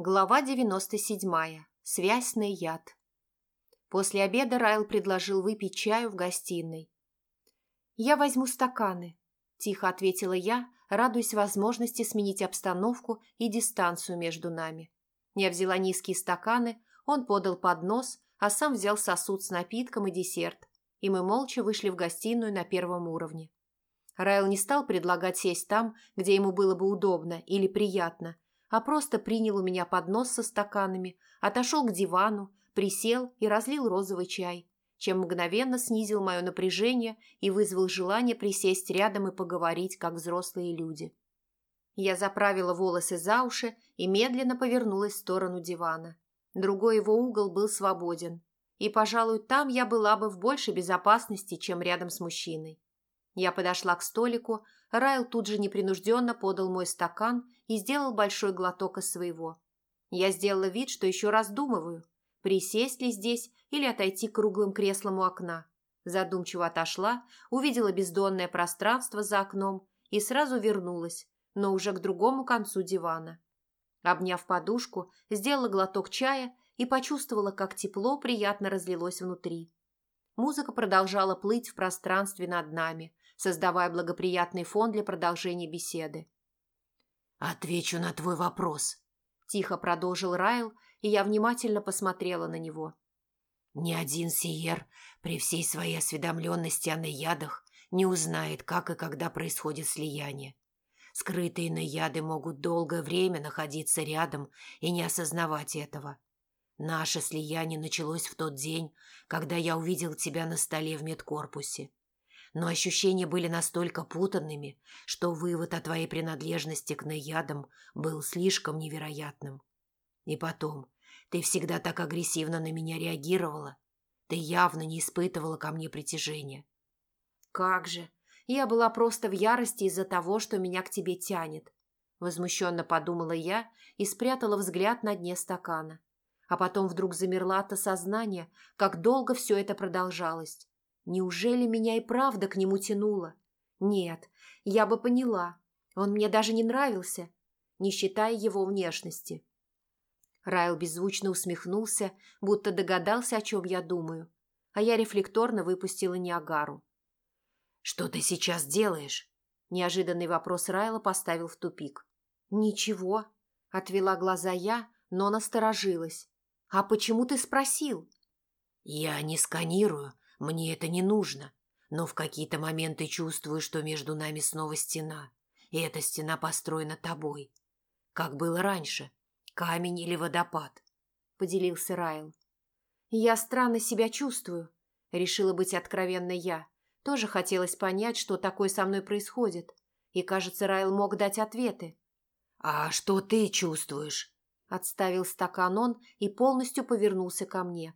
Глава 97. Связный яд. После обеда Райл предложил выпить чаю в гостиной. «Я возьму стаканы», – тихо ответила я, радуясь возможности сменить обстановку и дистанцию между нами. Я взяла низкие стаканы, он подал поднос, а сам взял сосуд с напитком и десерт, и мы молча вышли в гостиную на первом уровне. Райл не стал предлагать сесть там, где ему было бы удобно или приятно – а просто принял у меня поднос со стаканами, отошел к дивану, присел и разлил розовый чай, чем мгновенно снизил мое напряжение и вызвал желание присесть рядом и поговорить, как взрослые люди. Я заправила волосы за уши и медленно повернулась в сторону дивана. Другой его угол был свободен, и, пожалуй, там я была бы в большей безопасности, чем рядом с мужчиной. Я подошла к столику, Райл тут же непринужденно подал мой стакан и сделал большой глоток из своего. Я сделала вид, что еще раздумываю, присесть ли здесь или отойти к круглым креслам у окна. Задумчиво отошла, увидела бездонное пространство за окном и сразу вернулась, но уже к другому концу дивана. Обняв подушку, сделала глоток чая и почувствовала, как тепло приятно разлилось внутри. Музыка продолжала плыть в пространстве над нами, создавая благоприятный фон для продолжения беседы. «Отвечу на твой вопрос», – тихо продолжил Райл, и я внимательно посмотрела на него. «Ни один сиер при всей своей осведомленности о наядах не узнает, как и когда происходит слияние. Скрытые наяды могут долгое время находиться рядом и не осознавать этого. Наше слияние началось в тот день, когда я увидел тебя на столе в медкорпусе но ощущения были настолько путанными, что вывод о твоей принадлежности к наядам был слишком невероятным. И потом, ты всегда так агрессивно на меня реагировала. Ты явно не испытывала ко мне притяжения. Как же! Я была просто в ярости из-за того, что меня к тебе тянет. Возмущенно подумала я и спрятала взгляд на дне стакана. А потом вдруг замерла от осознания, как долго все это продолжалось. Неужели меня и правда к нему тянуло? Нет, я бы поняла. Он мне даже не нравился, не считая его внешности. Райл беззвучно усмехнулся, будто догадался, о чем я думаю, а я рефлекторно выпустила Ниагару. «Что ты сейчас делаешь?» Неожиданный вопрос Райла поставил в тупик. «Ничего», — отвела глаза я, но насторожилась. «А почему ты спросил?» «Я не сканирую, мне это не нужно, но в какие-то моменты чувствую, что между нами снова стена, и эта стена построена тобой. Как было раньше, камень или водопад, — поделился Райл. Я странно себя чувствую, — решила быть откровенной я. Тоже хотелось понять, что такое со мной происходит. И, кажется, Райл мог дать ответы. «А что ты чувствуешь?» Отставил стакан он и полностью повернулся ко мне.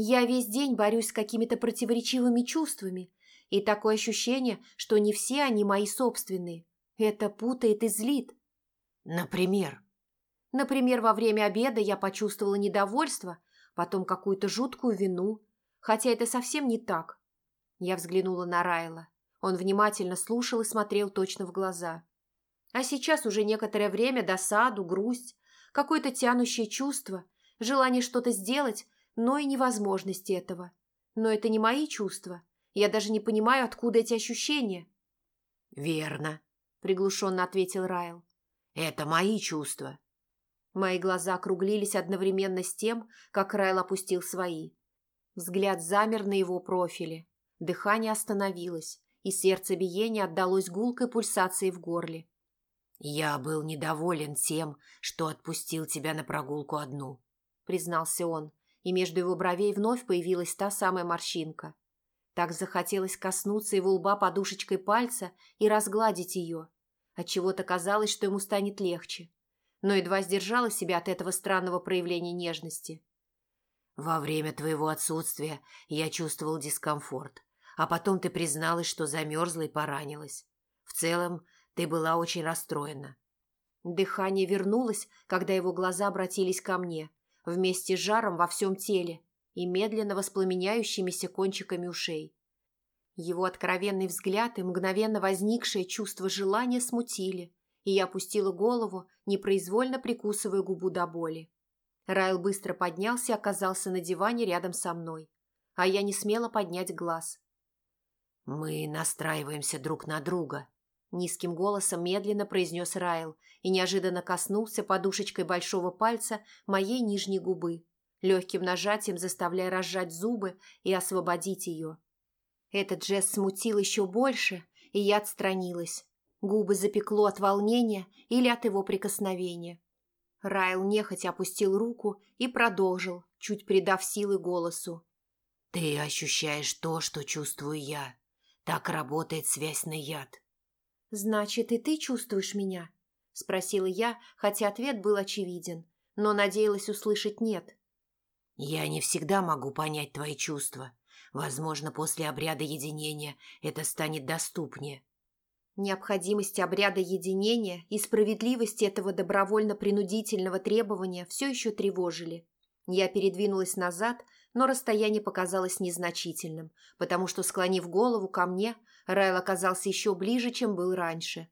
Я весь день борюсь с какими-то противоречивыми чувствами, и такое ощущение, что не все они мои собственные. Это путает и злит. Например? Например, во время обеда я почувствовала недовольство, потом какую-то жуткую вину, хотя это совсем не так. Я взглянула на Райла. Он внимательно слушал и смотрел точно в глаза. А сейчас уже некоторое время досаду, грусть, какое-то тянущее чувство, желание что-то сделать, но и невозможности этого. Но это не мои чувства. Я даже не понимаю, откуда эти ощущения. «Верно», — приглушенно ответил Райл. «Это мои чувства». Мои глаза округлились одновременно с тем, как Райл опустил свои. Взгляд замер на его профиле. Дыхание остановилось, и сердцебиение отдалось гулкой пульсации в горле. «Я был недоволен тем, что отпустил тебя на прогулку одну», — признался он и между его бровей вновь появилась та самая морщинка. Так захотелось коснуться его лба подушечкой пальца и разгладить ее. Отчего-то казалось, что ему станет легче. Но едва сдержала себя от этого странного проявления нежности. «Во время твоего отсутствия я чувствовал дискомфорт, а потом ты призналась, что замерзла и поранилась. В целом, ты была очень расстроена». Дыхание вернулось, когда его глаза обратились ко мне, вместе с жаром во всем теле и медленно воспламеняющимися кончиками ушей. Его откровенный взгляд и мгновенно возникшее чувство желания смутили, и я опустила голову, непроизвольно прикусывая губу до боли. Райл быстро поднялся и оказался на диване рядом со мной, а я не смела поднять глаз. «Мы настраиваемся друг на друга», – низким голосом медленно произнес Райл и неожиданно коснулся подушечкой большого пальца моей нижней губы, легким нажатием заставляя разжать зубы и освободить ее. Этот жест смутил еще больше, и я отстранилась. Губы запекло от волнения или от его прикосновения. Райл нехотя опустил руку и продолжил, чуть придав силы голосу. «Ты ощущаешь то, что чувствую я. Так работает связь на яд. «Значит, и ты чувствуешь меня?» – спросила я, хотя ответ был очевиден, но надеялась услышать «нет». «Я не всегда могу понять твои чувства. Возможно, после обряда единения это станет доступнее». Необходимость обряда единения и справедливость этого добровольно-принудительного требования все еще тревожили. Я передвинулась назад – но расстояние показалось незначительным, потому что, склонив голову ко мне, Райл оказался еще ближе, чем был раньше.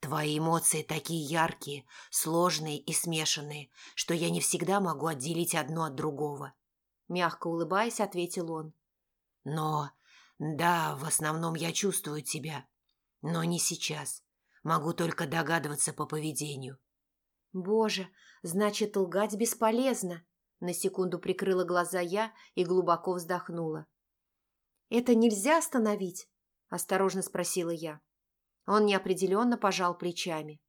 «Твои эмоции такие яркие, сложные и смешанные, что я не всегда могу отделить одно от другого», – мягко улыбаясь, ответил он. «Но, да, в основном я чувствую тебя, но не сейчас. Могу только догадываться по поведению». «Боже, значит, лгать бесполезно», на секунду прикрыла глаза я и глубоко вздохнула. «Это нельзя остановить?» – осторожно спросила я. Он неопределенно пожал плечами.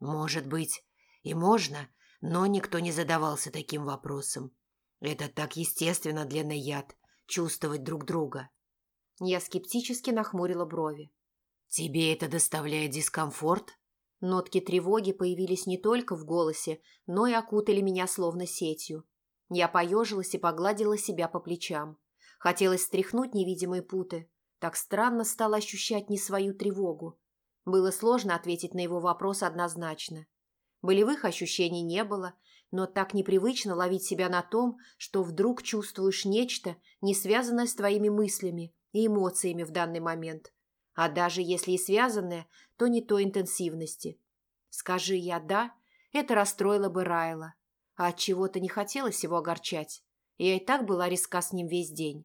«Может быть, и можно, но никто не задавался таким вопросом. Это так естественно для Наяд – чувствовать друг друга». Я скептически нахмурила брови. «Тебе это доставляет дискомфорт?» Нотки тревоги появились не только в голосе, но и окутали меня словно сетью. Я поежилась и погладила себя по плечам. Хотелось стряхнуть невидимые путы. Так странно стало ощущать не свою тревогу. Было сложно ответить на его вопрос однозначно. Болевых ощущений не было, но так непривычно ловить себя на том, что вдруг чувствуешь нечто, не связанное с твоими мыслями и эмоциями в данный момент. А даже если и связанное, то не той интенсивности. Скажи я «да», это расстроило бы Райла а от чего-то не хотелось его огорчать. Я и так была риска с ним весь день.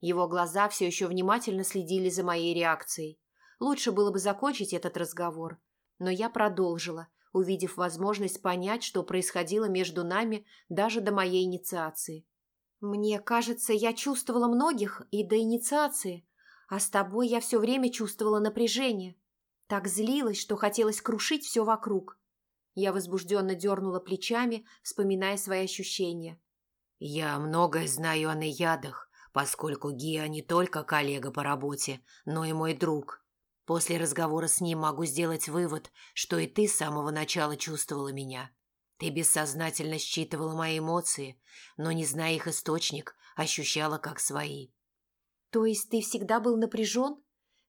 Его глаза все еще внимательно следили за моей реакцией. Лучше было бы закончить этот разговор, но я продолжила, увидев возможность понять, что происходило между нами даже до моей инициации. «Мне кажется, я чувствовала многих и до инициации, а с тобой я все время чувствовала напряжение. Так злилась, что хотелось крушить все вокруг. Я возбужденно дернула плечами, вспоминая свои ощущения. «Я многое знаю о наядах, поскольку Гия не только коллега по работе, но и мой друг. После разговора с ним могу сделать вывод, что и ты с самого начала чувствовала меня. Ты бессознательно считывала мои эмоции, но, не зная их источник, ощущала как свои». «То есть ты всегда был напряжен?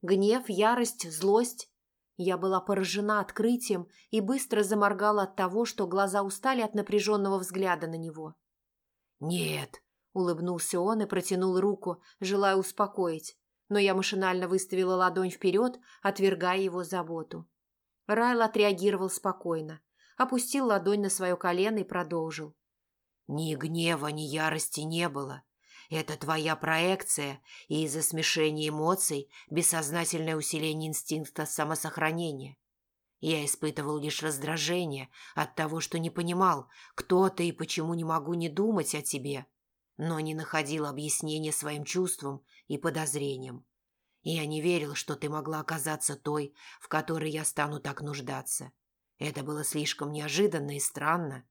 Гнев, ярость, злость?» Я была поражена открытием и быстро заморгала от того, что глаза устали от напряженного взгляда на него. «Нет», — улыбнулся он и протянул руку, желая успокоить, но я машинально выставила ладонь вперед, отвергая его заботу. Райл отреагировал спокойно, опустил ладонь на свое колено и продолжил. «Ни гнева, ни ярости не было. Это твоя проекция, и из-за смешения эмоций бессознательное усиление инстинкта самосохранения. Я испытывал лишь раздражение от того, что не понимал, кто ты и почему не могу не думать о тебе, но не находил объяснения своим чувствам и подозрениям. Я не верил, что ты могла оказаться той, в которой я стану так нуждаться. Это было слишком неожиданно и странно.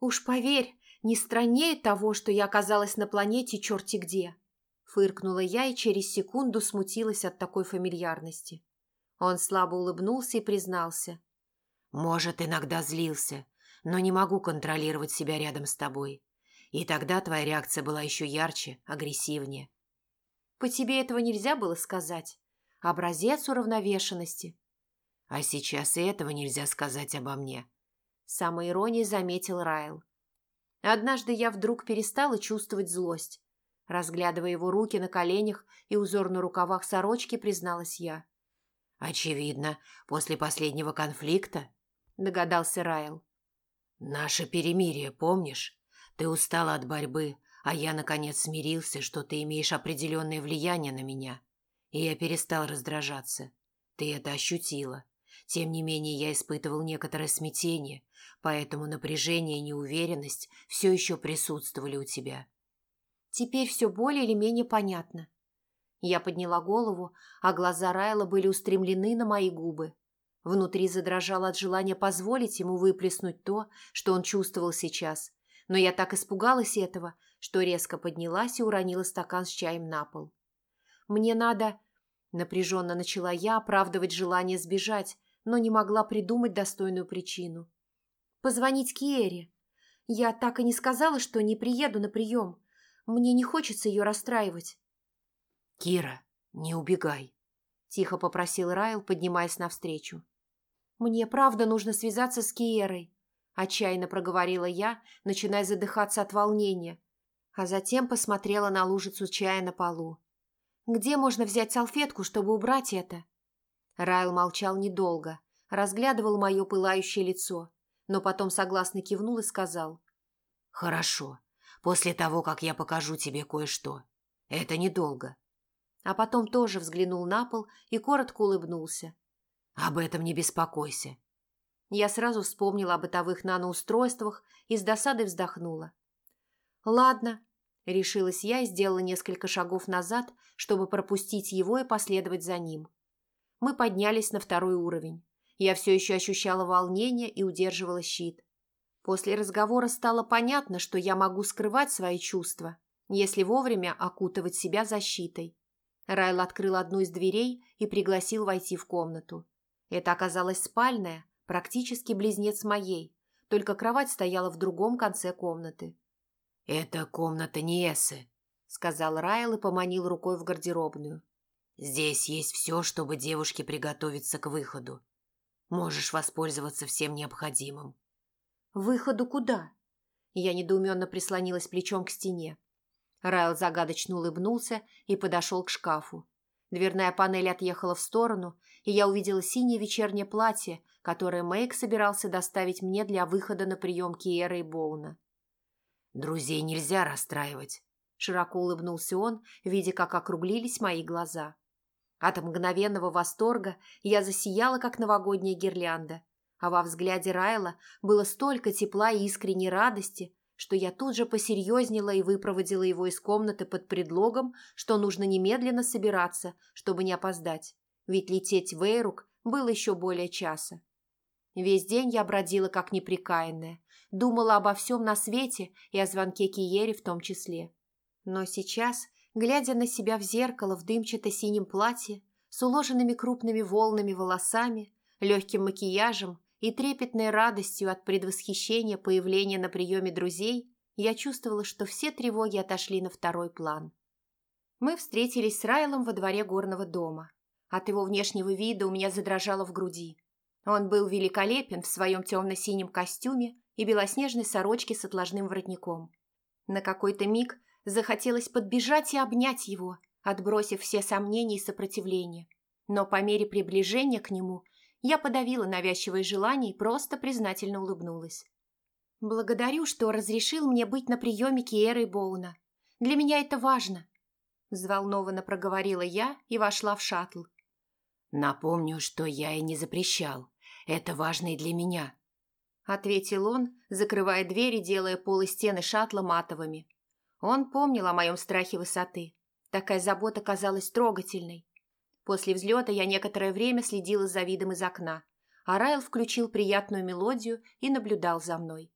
«Уж поверь, не страннее того, что я оказалась на планете черти где. Фыркнула я и через секунду смутилась от такой фамильярности. Он слабо улыбнулся и признался. «Может, иногда злился, но не могу контролировать себя рядом с тобой. И тогда твоя реакция была еще ярче, агрессивнее». «По тебе этого нельзя было сказать. Образец уравновешенности». «А сейчас и этого нельзя сказать обо мне», — самой иронией заметил Райл. Однажды я вдруг перестала чувствовать злость. Разглядывая его руки на коленях и узор на рукавах сорочки, призналась я. «Очевидно, после последнего конфликта», – догадался Райл. «Наше перемирие, помнишь? Ты устала от борьбы, а я, наконец, смирился, что ты имеешь определенное влияние на меня, и я перестал раздражаться. Ты это ощутила. Тем не менее, я испытывал некоторое смятение, поэтому напряжение и неуверенность все еще присутствовали у тебя. Теперь все более или менее понятно. Я подняла голову, а глаза Райла были устремлены на мои губы. Внутри задрожало от желания позволить ему выплеснуть то, что он чувствовал сейчас. Но я так испугалась этого, что резко поднялась и уронила стакан с чаем на пол. «Мне надо...» Напряженно начала я оправдывать желание сбежать, но не могла придумать достойную причину. «Позвонить Киере. Я так и не сказала, что не приеду на прием. Мне не хочется ее расстраивать. «Кира, не убегай», – тихо попросил Райл, поднимаясь навстречу. «Мне правда нужно связаться с Киерой», – отчаянно проговорила я, начиная задыхаться от волнения, а затем посмотрела на лужицу чая на полу. «Где можно взять салфетку, чтобы убрать это?» Райл молчал недолго, разглядывал мое пылающее лицо, но потом согласно кивнул и сказал. «Хорошо после того, как я покажу тебе кое-что. Это недолго». А потом тоже взглянул на пол и коротко улыбнулся. «Об этом не беспокойся». Я сразу вспомнила о бытовых наноустройствах и с досадой вздохнула. «Ладно», – решилась я и сделала несколько шагов назад, чтобы пропустить его и последовать за ним. Мы поднялись на второй уровень. Я все еще ощущала волнение и удерживала щит. После разговора стало понятно, что я могу скрывать свои чувства, если вовремя окутывать себя защитой. Райл открыл одну из дверей и пригласил войти в комнату. Это оказалась спальная, практически близнец моей, только кровать стояла в другом конце комнаты. «Это комната Ниесы», — сказал Райл и поманил рукой в гардеробную. «Здесь есть все, чтобы девушке приготовиться к выходу. Можешь воспользоваться всем необходимым. «Выходу куда?» Я недоуменно прислонилась плечом к стене. Райл загадочно улыбнулся и подошел к шкафу. Дверная панель отъехала в сторону, и я увидела синее вечернее платье, которое Мэйк собирался доставить мне для выхода на прием Киера и Боуна. «Друзей нельзя расстраивать», – широко улыбнулся он, видя, как округлились мои глаза. От мгновенного восторга я засияла, как новогодняя гирлянда, а во взгляде Райла было столько тепла и искренней радости, что я тут же посерьезнела и выпроводила его из комнаты под предлогом, что нужно немедленно собираться, чтобы не опоздать, ведь лететь в Эйрук было еще более часа. Весь день я бродила как неприкаянная, думала обо всем на свете и о звонке Киере в том числе. Но сейчас, глядя на себя в зеркало в дымчато-синем платье, с уложенными крупными волнами волосами, легким макияжем и трепетной радостью от предвосхищения появления на приеме друзей я чувствовала, что все тревоги отошли на второй план. Мы встретились с Райлом во дворе горного дома. От его внешнего вида у меня задрожало в груди. Он был великолепен в своем темно-синем костюме и белоснежной сорочке с отложным воротником. На какой-то миг захотелось подбежать и обнять его, отбросив все сомнения и сопротивления. Но по мере приближения к нему – я подавила навязчивое желание и просто признательно улыбнулась. «Благодарю, что разрешил мне быть на приеме Киэры Боуна. Для меня это важно», – взволнованно проговорила я и вошла в шаттл. «Напомню, что я и не запрещал. Это важно и для меня», – ответил он, закрывая дверь и делая пол и стены шаттла матовыми. Он помнил о моем страхе высоты. Такая забота казалась трогательной. После взлета я некоторое время следила за видом из окна, а Райл включил приятную мелодию и наблюдал за мной.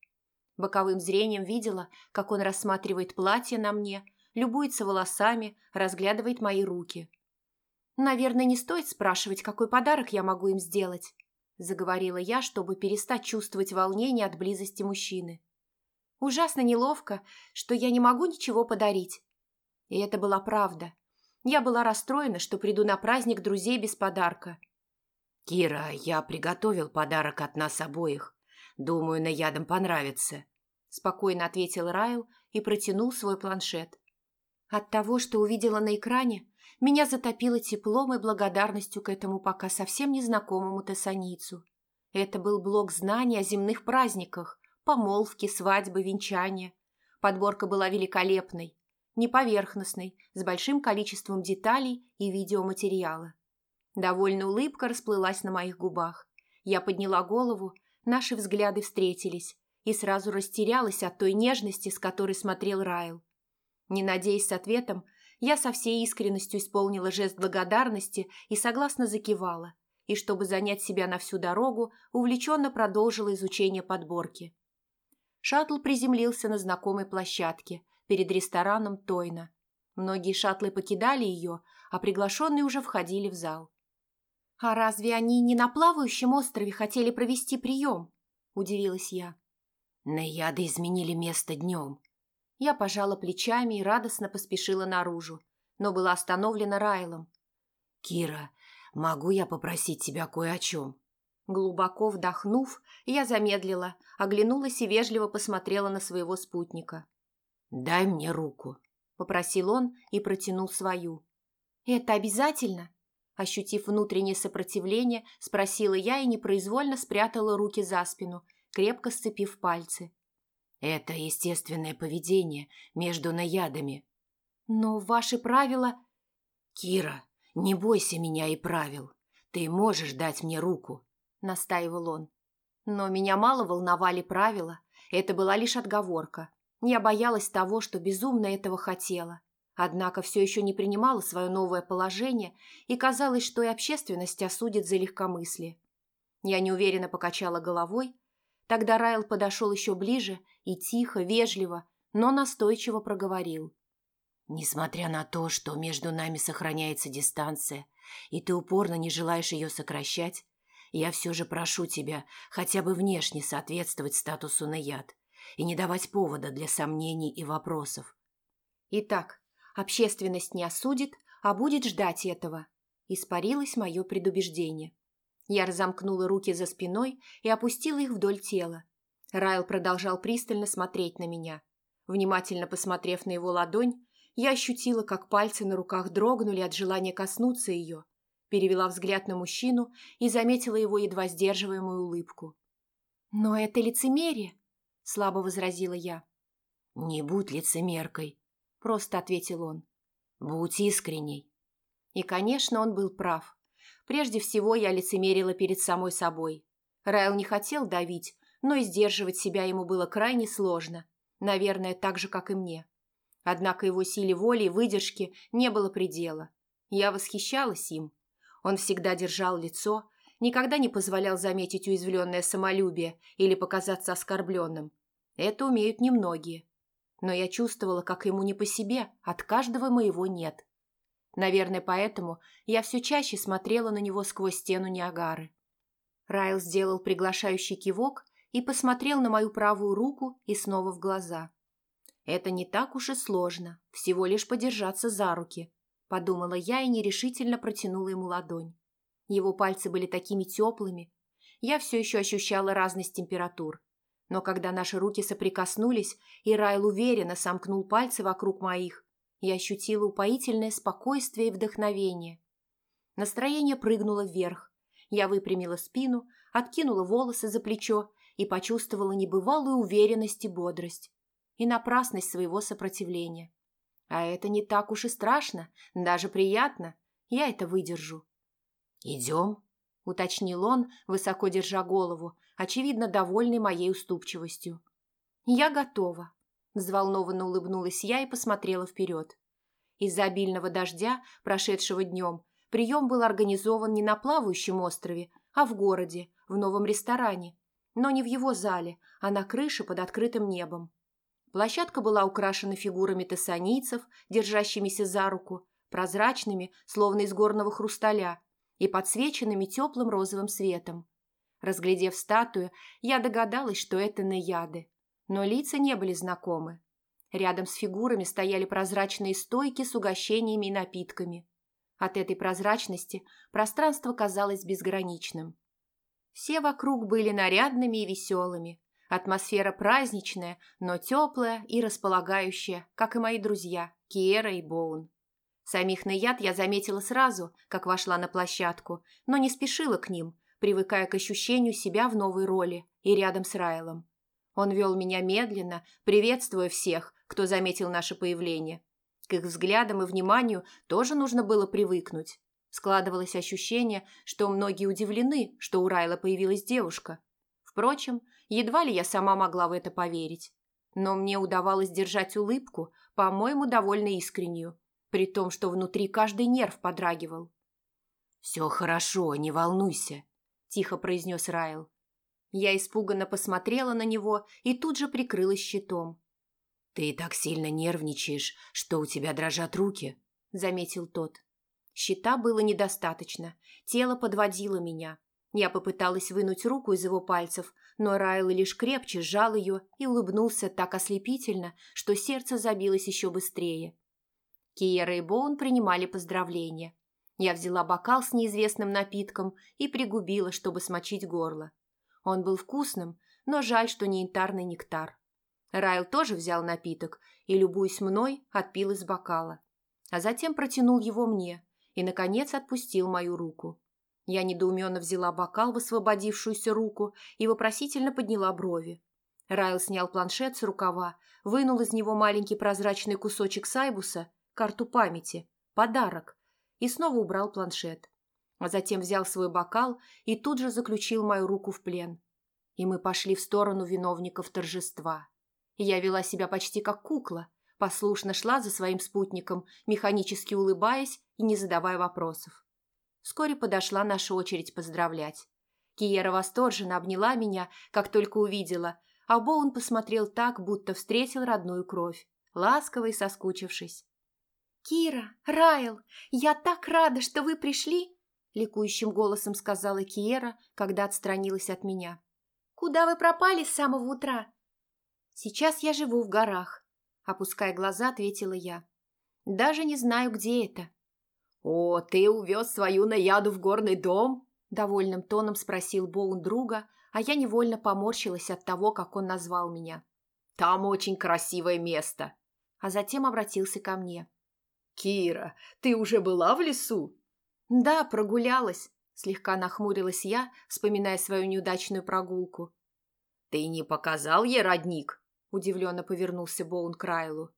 Боковым зрением видела, как он рассматривает платье на мне, любуется волосами, разглядывает мои руки. «Наверное, не стоит спрашивать, какой подарок я могу им сделать», заговорила я, чтобы перестать чувствовать волнение от близости мужчины. «Ужасно неловко, что я не могу ничего подарить». И это была правда. Я была расстроена, что приду на праздник друзей без подарка. «Кира, я приготовил подарок от нас обоих. Думаю, наядам понравится», – спокойно ответил Райл и протянул свой планшет. От того, что увидела на экране, меня затопило теплом и благодарностью к этому пока совсем незнакомому тессаницу. Это был блок знаний о земных праздниках, помолвки, свадьбы, венчания. Подборка была великолепной, неповерхностной, с большим количеством деталей и видеоматериала. Довольно улыбка расплылась на моих губах. Я подняла голову, наши взгляды встретились, и сразу растерялась от той нежности, с которой смотрел Райл. Не надеясь с ответом, я со всей искренностью исполнила жест благодарности и согласно закивала, и, чтобы занять себя на всю дорогу, увлеченно продолжила изучение подборки. Шаттл приземлился на знакомой площадке перед рестораном Тойна. Многие шаттлы покидали ее, а приглашенные уже входили в зал. «А разве они не на плавающем острове хотели провести прием?» – удивилась я. «Наяды изменили место днем». Я пожала плечами и радостно поспешила наружу, но была остановлена Райлом. «Кира, могу я попросить тебя кое о чем?» Глубоко вдохнув, я замедлила, оглянулась и вежливо посмотрела на своего спутника. «Дай мне руку», – попросил он и протянул свою. «Это обязательно?» Ощутив внутреннее сопротивление, спросила я и непроизвольно спрятала руки за спину, крепко сцепив пальцы. «Это естественное поведение между наядами». «Но ваши правила...» «Кира, не бойся меня и правил. Ты можешь дать мне руку», — настаивал он. Но меня мало волновали правила. Это была лишь отговорка. Я боялась того, что безумно этого хотела. Однако все еще не принимала свое новое положение, и казалось, что и общественность осудит за легкомыслие. Я неуверенно покачала головой. Тогда Райл подошел еще ближе и тихо, вежливо, но настойчиво проговорил. «Несмотря на то, что между нами сохраняется дистанция, и ты упорно не желаешь ее сокращать, я все же прошу тебя хотя бы внешне соответствовать статусу наяд и не давать повода для сомнений и вопросов. Итак, Общественность не осудит, а будет ждать этого. Испарилось мое предубеждение. Я разомкнула руки за спиной и опустила их вдоль тела. Райл продолжал пристально смотреть на меня. Внимательно посмотрев на его ладонь, я ощутила, как пальцы на руках дрогнули от желания коснуться ее, перевела взгляд на мужчину и заметила его едва сдерживаемую улыбку. «Но это лицемерие», — слабо возразила я. «Не будь лицемеркой», – просто ответил он. «Будь искренней». И, конечно, он был прав. Прежде всего, я лицемерила перед самой собой. Райл не хотел давить, но и сдерживать себя ему было крайне сложно. Наверное, так же, как и мне. Однако его силе воли и выдержки не было предела. Я восхищалась им. Он всегда держал лицо, никогда не позволял заметить уязвленное самолюбие или показаться оскорбленным. Это умеют немногие но я чувствовала, как ему не по себе, от каждого моего «нет». Наверное, поэтому я все чаще смотрела на него сквозь стену Ниагары. Райл сделал приглашающий кивок и посмотрел на мою правую руку и снова в глаза. «Это не так уж и сложно, всего лишь подержаться за руки», – подумала я и нерешительно протянула ему ладонь. Его пальцы были такими теплыми. Я все еще ощущала разность температур. Но когда наши руки соприкоснулись, и Райл уверенно сомкнул пальцы вокруг моих, я ощутила упоительное спокойствие и вдохновение. Настроение прыгнуло вверх. Я выпрямила спину, откинула волосы за плечо и почувствовала небывалую уверенность и бодрость. И напрасность своего сопротивления. А это не так уж и страшно, даже приятно. Я это выдержу. «Идем?» – уточнил он, высоко держа голову, очевидно, довольный моей уступчивостью. «Я готова», – взволнованно улыбнулась я и посмотрела вперед. Из-за обильного дождя, прошедшего днем, прием был организован не на плавающем острове, а в городе, в новом ресторане, но не в его зале, а на крыше под открытым небом. Площадка была украшена фигурами тессанийцев, держащимися за руку, прозрачными, словно из горного хрусталя, и подсвеченными теплым розовым светом. Разглядев статую, я догадалась, что это наяды. Но лица не были знакомы. Рядом с фигурами стояли прозрачные стойки с угощениями и напитками. От этой прозрачности пространство казалось безграничным. Все вокруг были нарядными и веселыми. Атмосфера праздничная, но теплая и располагающая, как и мои друзья Киера и Боун. Самих Наяд я заметила сразу, как вошла на площадку, но не спешила к ним, привыкая к ощущению себя в новой роли и рядом с Райлом. Он вел меня медленно, приветствуя всех, кто заметил наше появление. К их взглядам и вниманию тоже нужно было привыкнуть. Складывалось ощущение, что многие удивлены, что у Райла появилась девушка. Впрочем, едва ли я сама могла в это поверить. Но мне удавалось держать улыбку, по-моему, довольно искреннюю, при том, что внутри каждый нерв подрагивал. «Все хорошо, не волнуйся», – тихо произнес Райл. Я испуганно посмотрела на него и тут же прикрылась щитом. «Ты так сильно нервничаешь, что у тебя дрожат руки», – заметил тот. Щита было недостаточно, тело подводило меня. Я попыталась вынуть руку из его пальцев, но Райл лишь крепче сжал ее и улыбнулся так ослепительно, что сердце забилось еще быстрее. Киера и Боун принимали поздравления. Я взяла бокал с неизвестным напитком и пригубила, чтобы смочить горло. Он был вкусным, но жаль, что не янтарный нектар. Райл тоже взял напиток и, любуясь мной, отпил из бокала. А затем протянул его мне и, наконец, отпустил мою руку. Я недоуменно взяла бокал в освободившуюся руку и вопросительно подняла брови. Райл снял планшет с рукава, вынул из него маленький прозрачный кусочек сайбуса, карту памяти, подарок, и снова убрал планшет а затем взял свой бокал и тут же заключил мою руку в плен. И мы пошли в сторону виновников торжества. Я вела себя почти как кукла, послушно шла за своим спутником, механически улыбаясь и не задавая вопросов. Вскоре подошла наша очередь поздравлять. Киера восторженно обняла меня, как только увидела, а Боун посмотрел так, будто встретил родную кровь, ласково и соскучившись. «Кира, Райл, я так рада, что вы пришли!» – ликующим голосом сказала Киера, когда отстранилась от меня. «Куда вы пропали с самого утра?» «Сейчас я живу в горах», – опуская глаза, ответила я. «Даже не знаю, где это». «О, ты увез свою наяду в горный дом?» – довольным тоном спросил Боун друга, а я невольно поморщилась от того, как он назвал меня. «Там очень красивое место», а затем обратился ко мне. «Кира, ты уже была в лесу?» «Да, прогулялась», – слегка нахмурилась я, вспоминая свою неудачную прогулку. «Ты не показал ей родник?» – удивленно повернулся Боун к Райлу.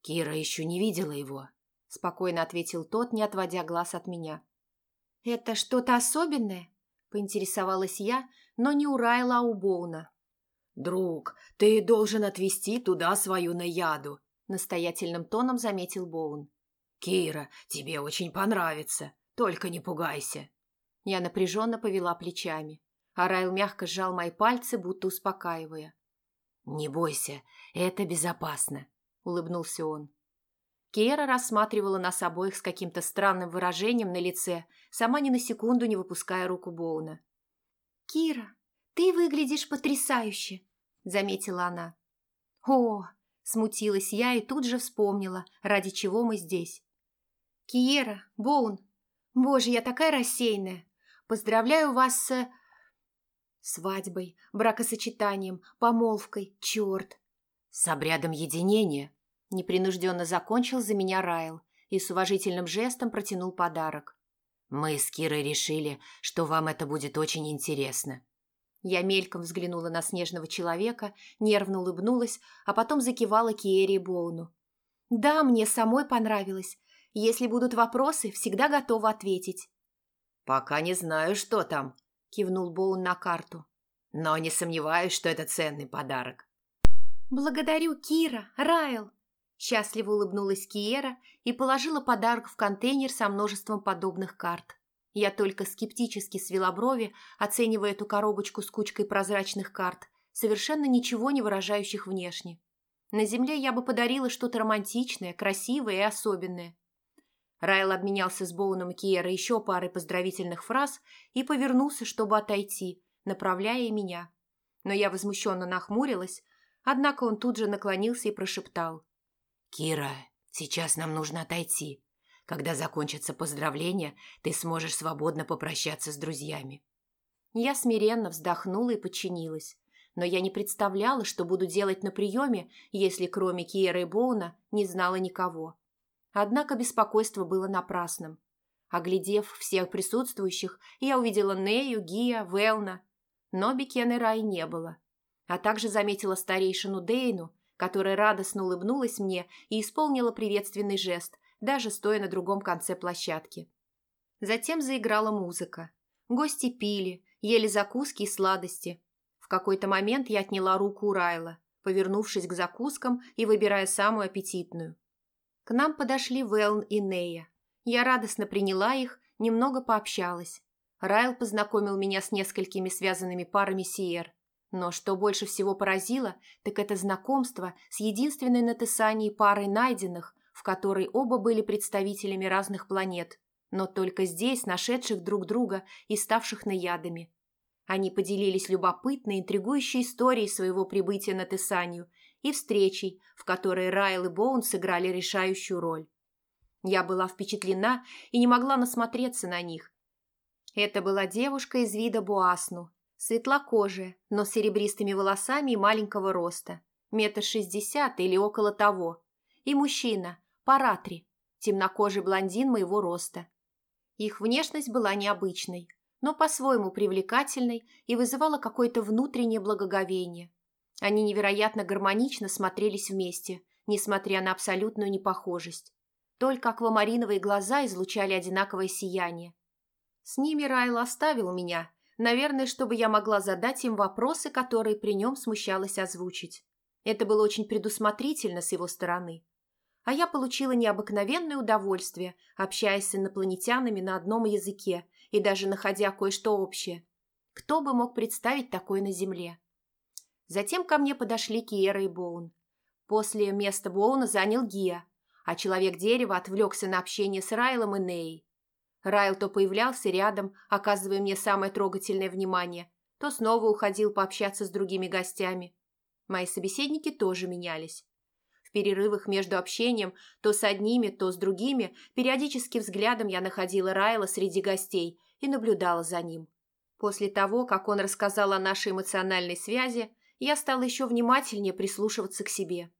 «Кира еще не видела его», – спокойно ответил тот, не отводя глаз от меня. «Это что-то особенное?» – поинтересовалась я, но не у Райла, а у Боуна. «Друг, ты должен отвезти туда свою наяду», – настоятельным тоном заметил Боун. «Кира, тебе очень понравится. Только не пугайся. Я напряженно повела плечами, а Райл мягко сжал мои пальцы, будто успокаивая. «Не бойся, это безопасно», — улыбнулся он. Кера рассматривала нас обоих с каким-то странным выражением на лице, сама ни на секунду не выпуская руку Боуна. «Кира, ты выглядишь потрясающе», — заметила она. «О!» — смутилась я и тут же вспомнила, ради чего мы здесь. «Киера, Боун, Боже, я такая рассеянная. Поздравляю вас с... Свадьбой, бракосочетанием, помолвкой, черт. С обрядом единения. Непринужденно закончил за меня Райл и с уважительным жестом протянул подарок. Мы с Кирой решили, что вам это будет очень интересно. Я мельком взглянула на снежного человека, нервно улыбнулась, а потом закивала Киэри Боуну. «Да, мне самой понравилось. Если будут вопросы, всегда готова ответить». «Пока не знаю, что там», – кивнул Боун на карту. «Но не сомневаюсь, что это ценный подарок». «Благодарю, Кира, Райл!» Счастливо улыбнулась Киера и положила подарок в контейнер со множеством подобных карт. Я только скептически свела брови, оценивая эту коробочку с кучкой прозрачных карт, совершенно ничего не выражающих внешне. На земле я бы подарила что-то романтичное, красивое и особенное. Райл обменялся с Боуном Киера еще парой поздравительных фраз и повернулся, чтобы отойти, направляя меня. Но я возмущенно нахмурилась, однако он тут же наклонился и прошептал. «Кира, сейчас нам нужно отойти. Когда закончатся поздравления, ты сможешь свободно попрощаться с друзьями». Я смиренно вздохнула и подчинилась, но я не представляла, что буду делать на приеме, если кроме Киера и Боуна не знала никого. Однако беспокойство было напрасным. Оглядев всех присутствующих, я увидела Нею, Гия, Велна, но Бекены Рай не было. А также заметила старейшину Дейну, которая радостно улыбнулась мне и исполнила приветственный жест, даже стоя на другом конце площадки. Затем заиграла музыка. Гости пили, ели закуски и сладости. В какой-то момент я отняла руку у Райла, повернувшись к закускам и выбирая самую аппетитную. К нам подошли Велн и Нея. Я радостно приняла их, немного пообщалась. Райл познакомил меня с несколькими связанными парами Сиер. Но что больше всего поразило, так это знакомство с единственной на Тесании парой найденных, в которой оба были представителями разных планет, но только здесь нашедших друг друга и ставших наядами. Они поделились любопытной, интригующей историей своего прибытия на Тесанию и встречей, в которой Райл и Боун сыграли решающую роль. Я была впечатлена и не могла насмотреться на них. Это была девушка из вида Буасну, светлокожая, но с серебристыми волосами и маленького роста, метр шестьдесят или около того, и мужчина, Паратри, темнокожий блондин моего роста. Их внешность была необычной, но по-своему привлекательной и вызывала какое-то внутреннее благоговение. Они невероятно гармонично смотрелись вместе, несмотря на абсолютную непохожесть. Только аквамариновые глаза излучали одинаковое сияние. С ними Райл оставил меня, наверное, чтобы я могла задать им вопросы, которые при нем смущалось озвучить. Это было очень предусмотрительно с его стороны а я получила необыкновенное удовольствие, общаясь с инопланетянами на одном языке и даже находя кое-что общее. Кто бы мог представить такое на Земле? Затем ко мне подошли Киера и Боун. После места Боуна занял Гия, а Человек-дерево отвлекся на общение с Райлом и Ней. Райл то появлялся рядом, оказывая мне самое трогательное внимание, то снова уходил пообщаться с другими гостями. Мои собеседники тоже менялись перерывах между общением то с одними, то с другими, периодически взглядом я находила Райла среди гостей и наблюдала за ним. После того, как он рассказал о нашей эмоциональной связи, я стала еще внимательнее прислушиваться к себе.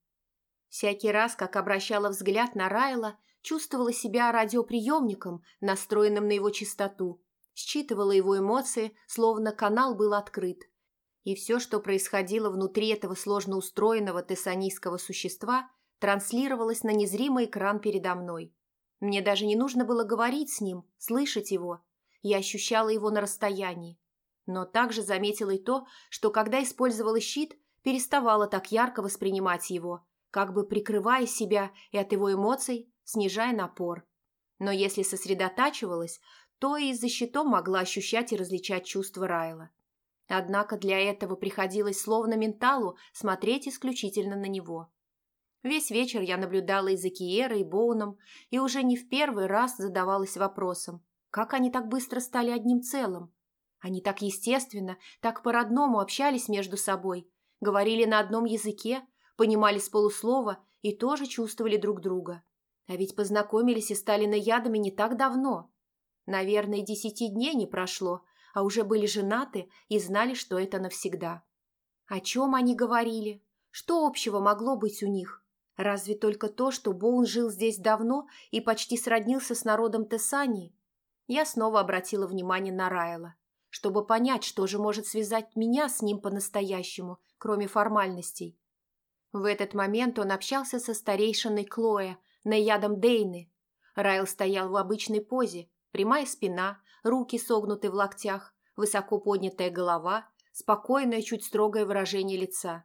Всякий раз, как обращала взгляд на Райла, чувствовала себя радиоприемником, настроенным на его частоту, считывала его эмоции, словно канал был открыт, и все, что происходило внутри этого сложно устроенного тессанийского существа, транслировалось на незримый экран передо мной. Мне даже не нужно было говорить с ним, слышать его. Я ощущала его на расстоянии. Но также заметила и то, что когда использовала щит, переставала так ярко воспринимать его, как бы прикрывая себя и от его эмоций, снижая напор. Но если сосредотачивалась, то и за щитом могла ощущать и различать чувства Райла. Однако для этого приходилось словно менталу смотреть исключительно на него. Весь вечер я наблюдала и за Киерой, и Боуном, и уже не в первый раз задавалась вопросом, как они так быстро стали одним целым. Они так естественно, так по-родному общались между собой, говорили на одном языке, понимали с полуслова и тоже чувствовали друг друга. А ведь познакомились и стали наядами не так давно. Наверное, десяти дней не прошло, а уже были женаты и знали, что это навсегда. О чем они говорили? Что общего могло быть у них? Разве только то, что Боун жил здесь давно и почти сроднился с народом Тессании? Я снова обратила внимание на Райла, чтобы понять, что же может связать меня с ним по-настоящему, кроме формальностей. В этот момент он общался со старейшиной Клоя, наядом Дейны. Райл стоял в обычной позе, прямая спина, руки согнуты в локтях, высоко поднятая голова, спокойное, чуть строгое выражение лица.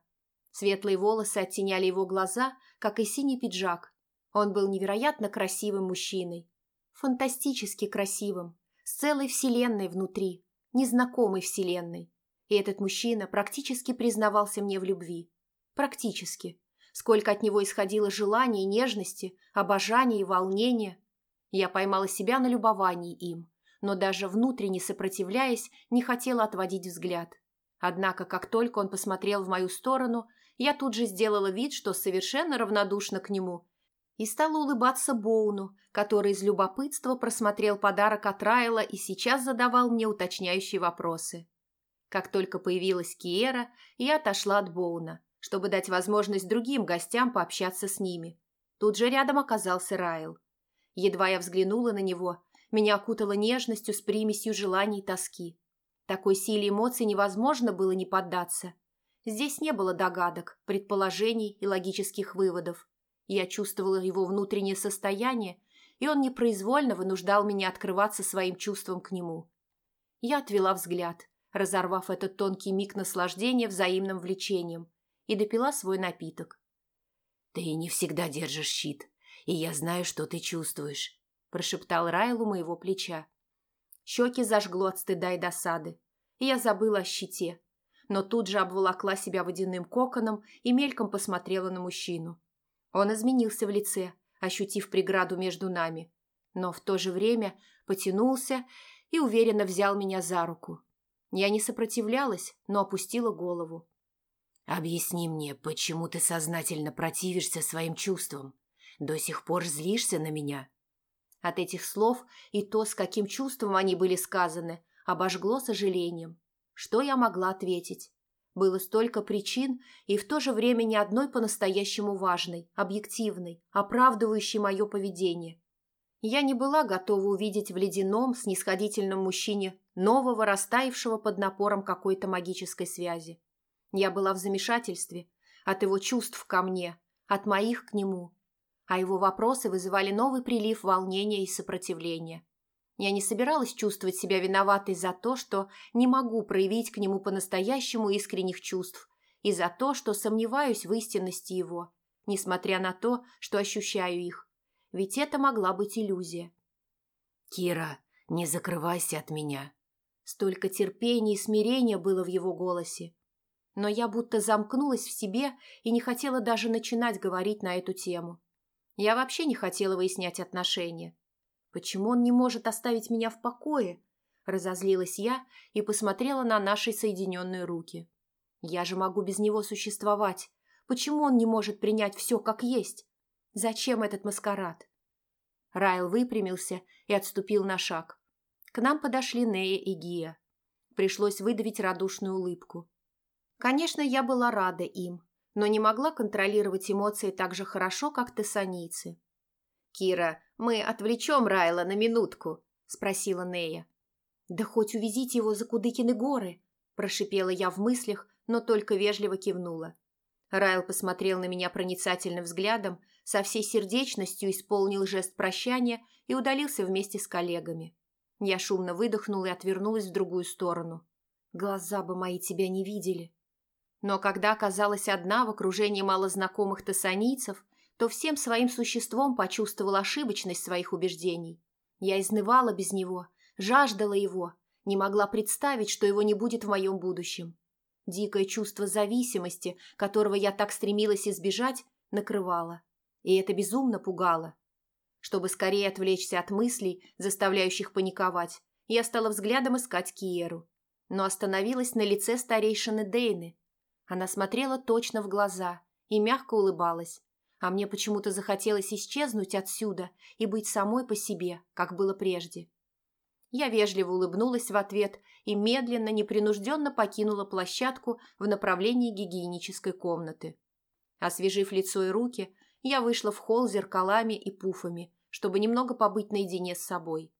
Светлые волосы оттеняли его глаза, как и синий пиджак. Он был невероятно красивым мужчиной. Фантастически красивым, с целой вселенной внутри, незнакомой вселенной. И этот мужчина практически признавался мне в любви. Практически. Сколько от него исходило желаний, нежности, обожания и волнения. Я поймала себя на любовании им но даже внутренне сопротивляясь, не хотела отводить взгляд. Однако, как только он посмотрел в мою сторону, я тут же сделала вид, что совершенно равнодушна к нему, и стала улыбаться Боуну, который из любопытства просмотрел подарок от Райла и сейчас задавал мне уточняющие вопросы. Как только появилась Киера, я отошла от Боуна, чтобы дать возможность другим гостям пообщаться с ними. Тут же рядом оказался Райл – Едва я взглянула на него, меня окутало нежностью с примесью желаний и тоски. Такой силе эмоций невозможно было не поддаться. Здесь не было догадок, предположений и логических выводов. Я чувствовала его внутреннее состояние, и он непроизвольно вынуждал меня открываться своим чувством к нему. Я отвела взгляд, разорвав этот тонкий миг наслаждения взаимным влечением, и допила свой напиток. «Ты не всегда держишь щит, и я знаю, что ты чувствуешь», – прошептал Райл у моего плеча. Щеки зажгло от стыда и досады, и я забыла о щите, но тут же обволокла себя водяным коконом и мельком посмотрела на мужчину. Он изменился в лице, ощутив преграду между нами, но в то же время потянулся и уверенно взял меня за руку. Я не сопротивлялась, но опустила голову. «Объясни мне, почему ты сознательно противишься своим чувствам? До сих пор злишься на меня?» От этих слов и то, с каким чувством они были сказаны, обожгло сожалением. Что я могла ответить? Было столько причин и в то же время ни одной по-настоящему важной, объективной, оправдывающей мое поведение. Я не была готова увидеть в ледяном, снисходительном мужчине нового, растаявшего под напором какой-то магической связи. Я была в замешательстве от его чувств ко мне, от моих к нему, а его вопросы вызывали новый прилив волнения и сопротивления. Я не собиралась чувствовать себя виноватой за то, что не могу проявить к нему по-настоящему искренних чувств, и за то, что сомневаюсь в истинности его, несмотря на то, что ощущаю их. Ведь это могла быть иллюзия. «Кира, не закрывайся от меня». Столько терпения и смирения было в его голосе. Но я будто замкнулась в себе и не хотела даже начинать говорить на эту тему. Я вообще не хотела выяснять отношения. Почему он не может оставить меня в покое? Разозлилась я и посмотрела на наши соединенные руки. Я же могу без него существовать. Почему он не может принять все как есть? Зачем этот маскарад? Райл выпрямился и отступил на шаг. К нам подошли Нея и Гия. Пришлось выдавить радушную улыбку. Конечно, я была рада им, но не могла контролировать эмоции так же хорошо, как тессанийцы. «Кира, мы отвлечем Райла на минутку», – спросила Нея. «Да хоть увезите его за Кудыкины горы», – прошипела я в мыслях, но только вежливо кивнула. Райл посмотрел на меня проницательным взглядом, со всей сердечностью исполнил жест прощания и удалился вместе с коллегами. Я шумно выдохнула и отвернулась в другую сторону. Глаза бы мои тебя не видели. Но когда оказалась одна в окружении малознакомых тессанийцев, то всем своим существом почувствовала ошибочность своих убеждений. Я изнывала без него, жаждала его, не могла представить, что его не будет в моем будущем. Дикое чувство зависимости, которого я так стремилась избежать, накрывало. И это безумно пугало. Чтобы скорее отвлечься от мыслей, заставляющих паниковать, я стала взглядом искать Киеру. Но остановилась на лице старейшины Дейны. Она смотрела точно в глаза и мягко улыбалась, а мне почему-то захотелось исчезнуть отсюда и быть самой по себе, как было прежде. Я вежливо улыбнулась в ответ и медленно, непринужденно покинула площадку в направлении гигиенической комнаты. Освежив лицо и руки, я вышла в холл зеркалами и пуфами, чтобы немного побыть наедине с собой.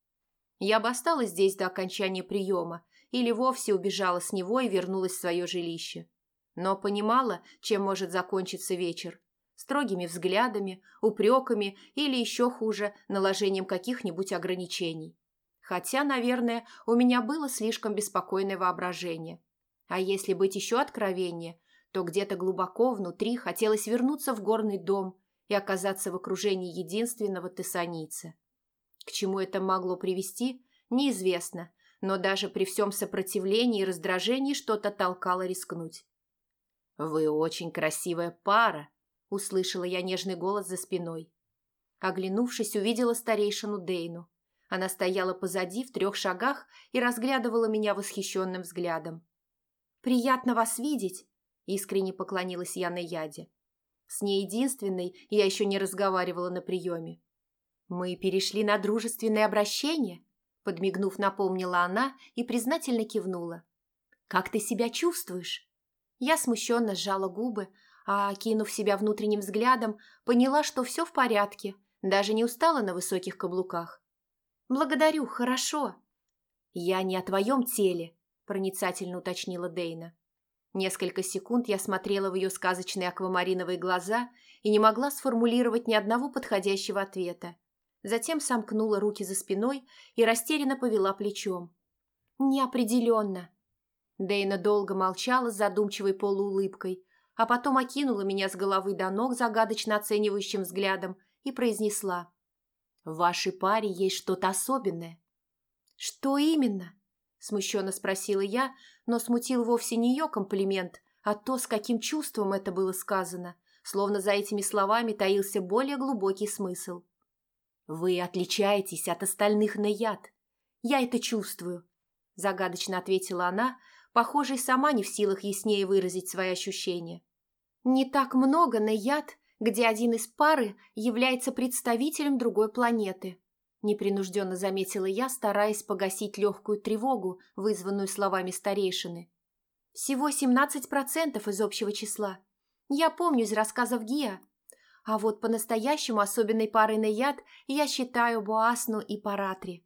Я бы осталась здесь до окончания приема или вовсе убежала с него и вернулась в свое жилище. Но понимала, чем может закончиться вечер, строгими взглядами, упреками или еще хуже, наложением каких-нибудь ограничений. Хотя, наверное, у меня было слишком беспокойное воображение. А если быть еще откровеннее, то где-то глубоко внутри хотелось вернуться в горный дом и оказаться в окружении единственного тессанийца. К чему это могло привести, неизвестно, но даже при всем сопротивлении и раздражении что-то толкало рискнуть. «Вы очень красивая пара», услышала я нежный голос за спиной. Оглянувшись, увидела старейшину Дейну. Она стояла позади в трех шагах и разглядывала меня восхищенным взглядом. «Приятно вас видеть!» – искренне поклонилась я на яде. С ней единственной я еще не разговаривала на приеме. «Мы перешли на дружественное обращение?» Подмигнув, напомнила она и признательно кивнула. «Как ты себя чувствуешь?» Я смущенно сжала губы, а, кинув себя внутренним взглядом, поняла, что все в порядке, Даже не устала на высоких каблуках. «Благодарю, хорошо». «Я не о твоем теле», – проницательно уточнила Дейна. Несколько секунд я смотрела в ее сказочные аквамариновые глаза и не могла сформулировать ни одного подходящего ответа. Затем сомкнула руки за спиной и растерянно повела плечом. «Неопределенно». Дейна долго молчала с задумчивой полуулыбкой, а потом окинула меня с головы до ног загадочно оценивающим взглядом и произнесла. «В вашей паре есть что-то особенное». «Что именно?» – смущенно спросила я, но смутил вовсе не ее комплимент, а то, с каким чувством это было сказано, словно за этими словами таился более глубокий смысл. «Вы отличаетесь от остальных на яд. Я это чувствую», – загадочно ответила она, похоже, и сама не в силах яснее выразить свои ощущения. «Не так много на яд, где один из пары является представителем другой планеты», – непринужденно заметила я, стараясь погасить легкую тревогу, вызванную словами старейшины. «Всего 17% из общего числа. Я помню из рассказов Гия, а вот по-настоящему особенной парой на яд я считаю Боасну и Паратри.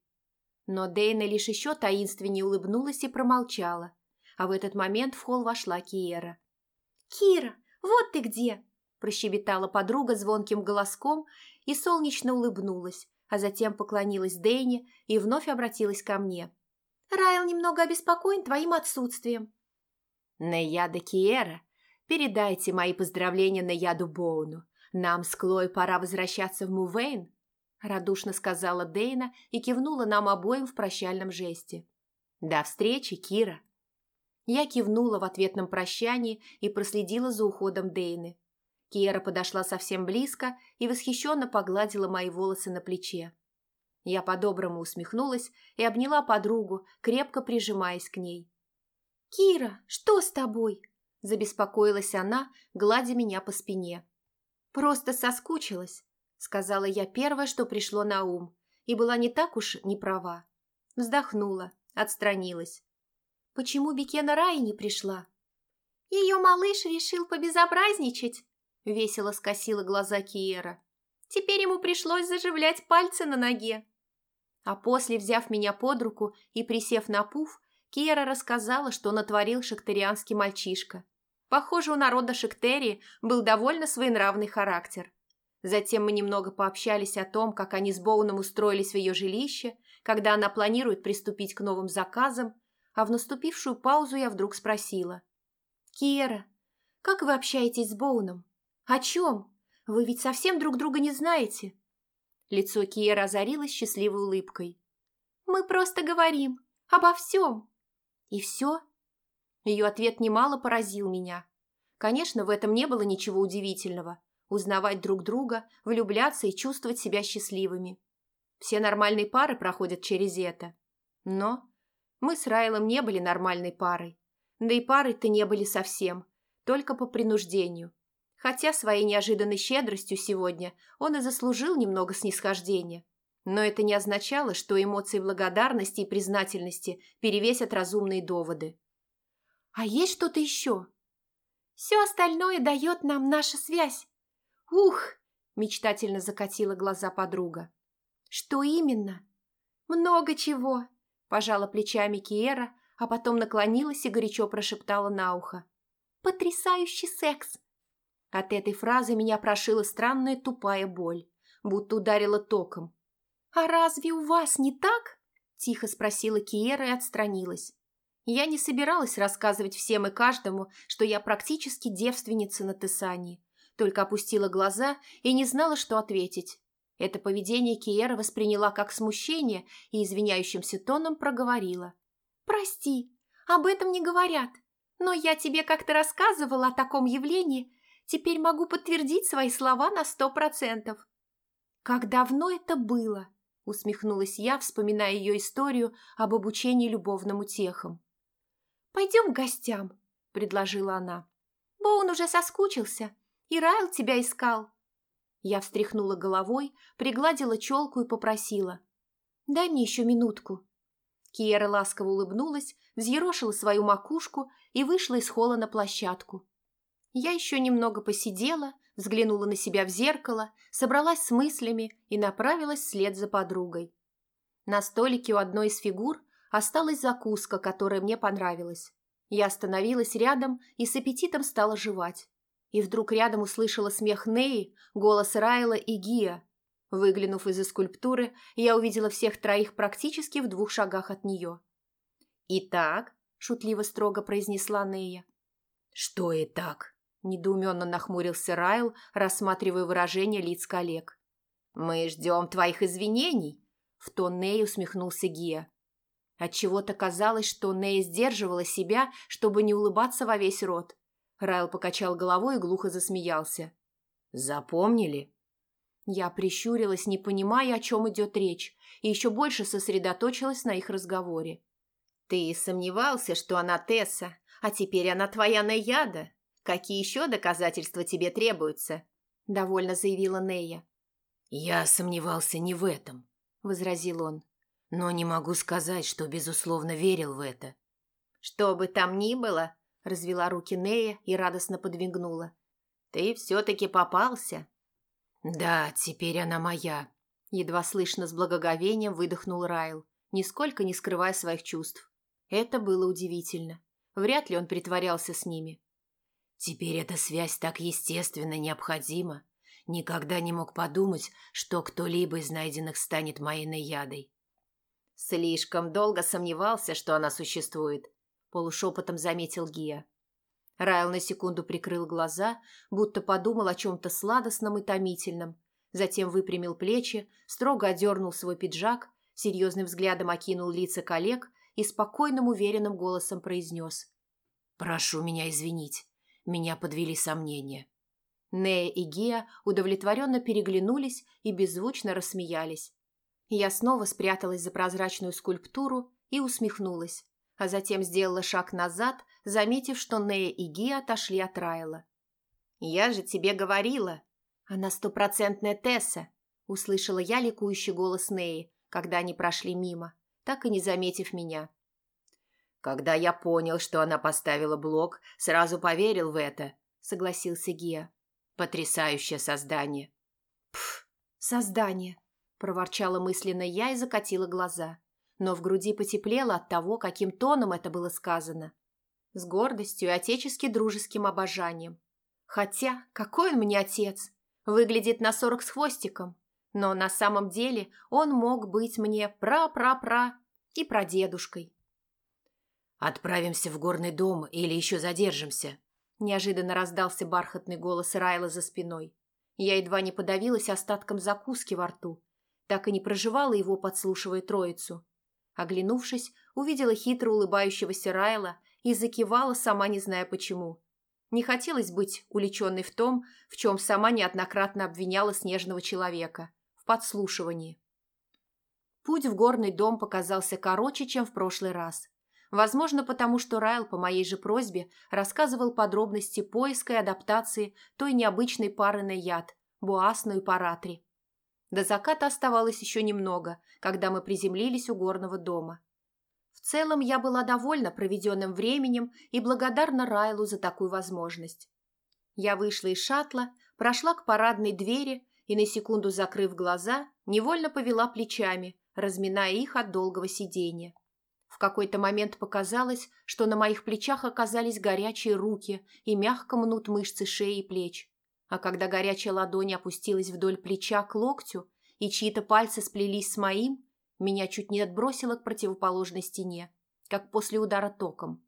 Но Дейна лишь еще таинственнее улыбнулась и промолчала. А в этот момент в холл вошла Киера. «Кира, вот ты где!» – прощебетала подруга звонким голоском и солнечно улыбнулась, а затем поклонилась Дейне и вновь обратилась ко мне. «Райл немного обеспокоен твоим отсутствием». «Наяда Киера, передайте мои поздравления Наяду Боуну. «Нам с Клой пора возвращаться в Мувейн», – радушно сказала Дейна и кивнула нам обоим в прощальном жесте. «До встречи, Кира!» Я кивнула в ответном прощании и проследила за уходом Дейны. Кира подошла совсем близко и восхищенно погладила мои волосы на плече. Я по-доброму усмехнулась и обняла подругу, крепко прижимаясь к ней. «Кира, что с тобой?» – забеспокоилась она, гладя меня по спине. «Просто соскучилась», — сказала я первое, что пришло на ум, и была не так уж не права. Вздохнула, отстранилась. «Почему Бекена Рай не пришла?» «Ее малыш решил побезобразничать», — весело скосила глаза Киера. «Теперь ему пришлось заживлять пальцы на ноге». А после, взяв меня под руку и присев на пуф, Киера рассказала, что натворил шахтерианский мальчишка. Похоже, у народа Шектерии был довольно своенравный характер. Затем мы немного пообщались о том, как они с Боуном устроились в ее жилище, когда она планирует приступить к новым заказам, а в наступившую паузу я вдруг спросила. «Киера, как вы общаетесь с Боуном? О чем? Вы ведь совсем друг друга не знаете?» Лицо Киера озарилось счастливой улыбкой. «Мы просто говорим. Обо всем». «И все?» Ее ответ немало поразил меня. Конечно, в этом не было ничего удивительного. Узнавать друг друга, влюбляться и чувствовать себя счастливыми. Все нормальные пары проходят через это. Но мы с Райлом не были нормальной парой. Да и парой-то не были совсем, только по принуждению. Хотя своей неожиданной щедростью сегодня он и заслужил немного снисхождения. Но это не означало, что эмоции благодарности и признательности перевесят разумные доводы. А есть что-то еще? Все остальное дает нам наша связь. Ух! Мечтательно закатила глаза подруга. Что именно? Много чего, пожала плечами Киера, а потом наклонилась и горячо прошептала на ухо. Потрясающий секс! От этой фразы меня прошила странная тупая боль, будто ударила током. «А разве у вас не так?» – тихо спросила Киера и отстранилась. Я не собиралась рассказывать всем и каждому, что я практически девственница на Тесании, только опустила глаза и не знала, что ответить. Это поведение Киера восприняла как смущение и извиняющимся тоном проговорила. «Прости, об этом не говорят, но я тебе как-то рассказывала о таком явлении, теперь могу подтвердить свои слова на сто процентов». «Как давно это было?» – усмехнулась я, вспоминая ее историю об обучении любовным утехам. «Пойдем к гостям», – предложила она. «Боун уже соскучился, и Райл тебя искал». Я встряхнула головой, пригладила челку и попросила. «Дай мне еще минутку». Киера ласково улыбнулась, взъерошила свою макушку и вышла из холла на площадку. Я еще немного посидела, взглянула на себя в зеркало, собралась с мыслями и направилась вслед за подругой. На столике у одной из фигур осталась закуска, которая мне понравилась. Я остановилась рядом и с аппетитом стала жевать. И вдруг рядом услышала смех Неи, голос Райла и Гия. Выглянув из-за скульптуры, я увидела всех троих практически в двух шагах от нее. «Итак», – шутливо строго произнесла Нея. «Что и так?» – недоуменно нахмурился Райл, рассматривая выражение лиц коллег. «Мы ждем твоих извинений», – в тон Неи усмехнулся Гия. Отчего-то казалось, что Нея сдерживала себя, чтобы не улыбаться во весь рот. Райл покачал головой и глухо засмеялся. «Запомнили?» Я прищурилась, не понимая, о чем идет речь, и еще больше сосредоточилась на их разговоре. «Ты сомневался, что она Тесса, а теперь она твоя Наяда? Какие еще доказательства тебе требуются?» – довольно заявила Нея. «Я сомневался не в этом», – возразил он. «Но не могу сказать, что безусловно верил в это». «Что бы там ни было», – развела руки Нея и радостно подвигнула. «Ты все-таки попался». «Да, теперь она моя», – едва слышно с благоговением выдохнул Райл, нисколько не скрывая своих чувств. Это было удивительно. Вряд ли он притворялся с ними. Теперь эта связь так естественно необходима. Никогда не мог подумать, что кто-либо из найденных станет моей наядой. Слишком долго сомневался, что она существует, полушепотом заметил Гия. Райл на секунду прикрыл глаза, будто подумал о чем-то сладостном и томительном. Затем выпрямил плечи, строго одернул свой пиджак, серьезным взглядом окинул лица коллег и спокойным уверенным голосом произнес. «Прошу меня извинить. Меня подвели сомнения». Нея и Гия удовлетворенно переглянулись и беззвучно рассмеялись. Я снова спряталась за прозрачную скульптуру и усмехнулась а затем сделала шаг назад, заметив, что Нея и Ги отошли от Райла. «Я же тебе говорила!» «Она стопроцентная Тесса!» – услышала я ликующий голос Неи, когда они прошли мимо, так и не заметив меня. «Когда я понял, что она поставила блок, сразу поверил в это», – согласился Гия. «Потрясающее создание!» «Пф, создание!» – проворчала мысленно я и закатила глаза но в груди потеплело от того, каким тоном это было сказано. С гордостью и отечески дружеским обожанием. Хотя, какой он мне отец? Выглядит на сорок с хвостиком. Но на самом деле он мог быть мне пра-пра-пра и прадедушкой. «Отправимся в горный дом или еще задержимся?» Неожиданно раздался бархатный голос Райла за спиной. Я едва не подавилась остатком закуски во рту. Так и не проживала его, подслушивая троицу. Оглянувшись, увидела хитро улыбающегося Райла и закивала, сама не зная почему. Не хотелось быть уличенной в том, в чем сама неоднократно обвиняла снежного человека – в подслушивании. Путь в горный дом показался короче, чем в прошлый раз. Возможно, потому что Райл по моей же просьбе рассказывал подробности поиска и адаптации той необычной пары на яд – Буасну и Паратри. До заката оставалось еще немного, когда мы приземлились у горного дома. В целом я была довольна проведенным временем и благодарна Райлу за такую возможность. Я вышла из шаттла, прошла к парадной двери и, на секунду закрыв глаза, невольно повела плечами, разминая их от долгого сидения. В какой-то момент показалось, что на моих плечах оказались горячие руки и мягко мнут мышцы шеи и плеч. А когда горячая ладонь опустилась вдоль плеча к локтю, и чьи-то пальцы сплелись с моим, меня чуть не отбросило к противоположной стене, как после удара током.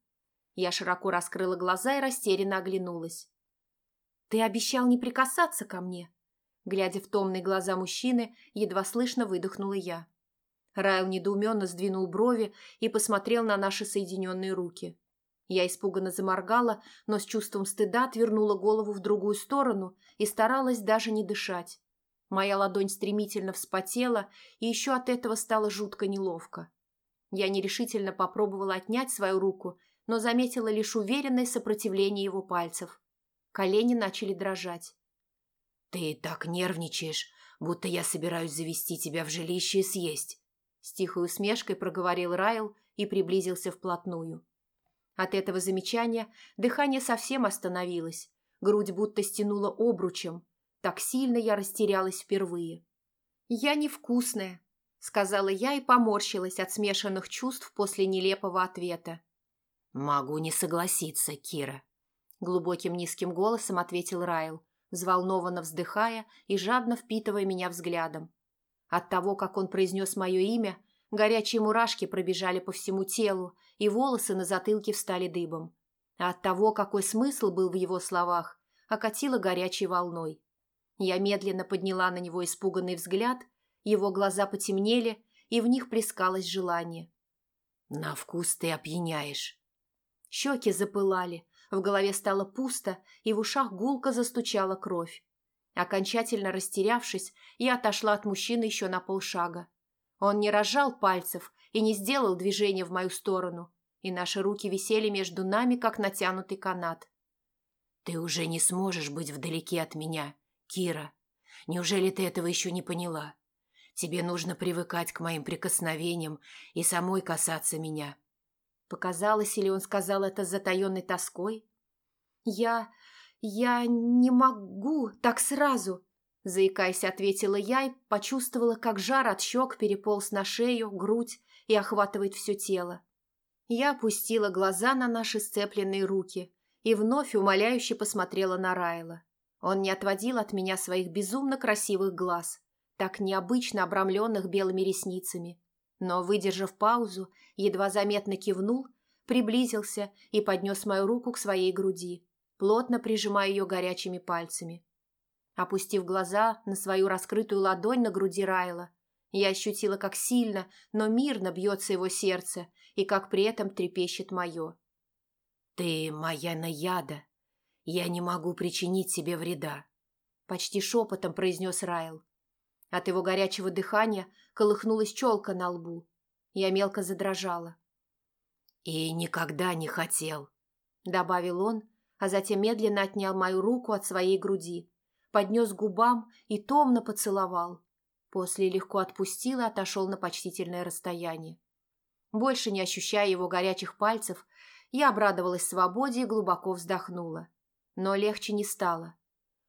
Я широко раскрыла глаза и растерянно оглянулась. «Ты обещал не прикасаться ко мне?» Глядя в томные глаза мужчины, едва слышно выдохнула я. Райл недоуменно сдвинул брови и посмотрел на наши соединенные руки. Я испуганно заморгала, но с чувством стыда отвернула голову в другую сторону и старалась даже не дышать. Моя ладонь стремительно вспотела, и еще от этого стало жутко неловко. Я нерешительно попробовала отнять свою руку, но заметила лишь уверенное сопротивление его пальцев. Колени начали дрожать. «Ты так нервничаешь, будто я собираюсь завести тебя в жилище и съесть», с тихой усмешкой проговорил Райл и приблизился вплотную. От этого замечания дыхание совсем остановилось. Грудь будто стянула обручем. Так сильно я растерялась впервые. «Я невкусная», — сказала я и поморщилась от смешанных чувств после нелепого ответа. «Могу не согласиться, Кира», — глубоким низким голосом ответил Райл, взволнованно вздыхая и жадно впитывая меня взглядом. От того, как он произнес мое имя, горячие мурашки пробежали по всему телу, и волосы на затылке встали дыбом. А от того, какой смысл был в его словах, окатило горячей волной. Я медленно подняла на него испуганный взгляд, его глаза потемнели, и в них плескалось желание. «На вкус ты опьяняешь». Щеки запылали, в голове стало пусто, и в ушах гулко застучала кровь. Окончательно растерявшись, я отошла от мужчины еще на полшага. Он не разжал пальцев и не сделал движения в мою сторону, и наши руки висели между нами, как натянутый канат. «Ты уже не сможешь быть вдалеке от меня, Кира. Неужели ты этого еще не поняла? Тебе нужно привыкать к моим прикосновениям и самой касаться меня». Показалось, или он сказал это с затаенной тоской? «Я... я не могу так сразу», — заикаясь, ответила я и почувствовала, как жар от щек переполз на шею, грудь и охватывает все тело. Я опустила глаза на наши сцепленные руки и вновь умоляюще посмотрела на Райла. Он не отводил от меня своих безумно красивых глаз, так необычно обрамленных белыми ресницами, но, выдержав паузу, едва заметно кивнул, приблизился и поднес мою руку к своей груди, плотно прижимая ее горячими пальцами. Опустив глаза на свою раскрытую ладонь на груди Райла, я ощутила, как сильно, но мирно бьется его сердце и как при этом трепещет мое. «Ты моя наяда. Я не могу причинить тебе вреда», — почти шепотом произнес Райл. От его горячего дыхания колыхнулась челка на лбу. Я мелко задрожала. «И никогда не хотел», — добавил он, а затем медленно отнял мою руку от своей груди, поднес губам и томно поцеловал. После легко отпустил и отошел на почтительное расстояние. Больше не ощущая его горячих пальцев, я обрадовалась свободе и глубоко вздохнула. Но легче не стало.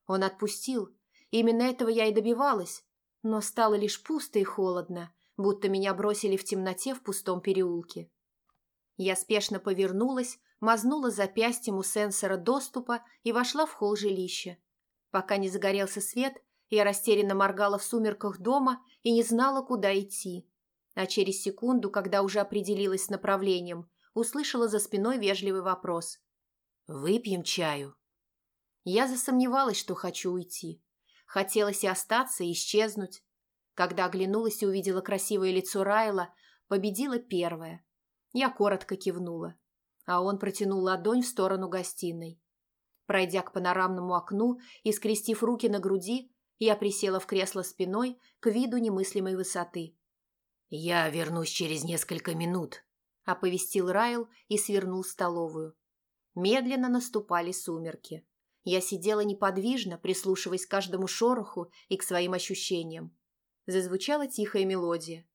Он отпустил. Именно этого я и добивалась. Но стало лишь пусто и холодно, будто меня бросили в темноте в пустом переулке. Я спешно повернулась, мазнула запястьем у сенсора доступа и вошла в холл жилища. Пока не загорелся свет, я растерянно моргала в сумерках дома и не знала, куда идти. А через секунду, когда уже определилась с направлением, услышала за спиной вежливый вопрос. «Выпьем чаю?» Я засомневалась, что хочу уйти. Хотелось и остаться, и исчезнуть. Когда оглянулась и увидела красивое лицо Райла, победила первая. Я коротко кивнула, а он протянул ладонь в сторону гостиной. Пройдя к панорамному окну и скрестив руки на груди, я присела в кресло спиной к виду немыслимой высоты. «Я вернусь через несколько минут», — оповестил Райл и свернул в столовую. Медленно наступали сумерки. Я сидела неподвижно, прислушиваясь к каждому шороху и к своим ощущениям. Зазвучала тихая мелодия.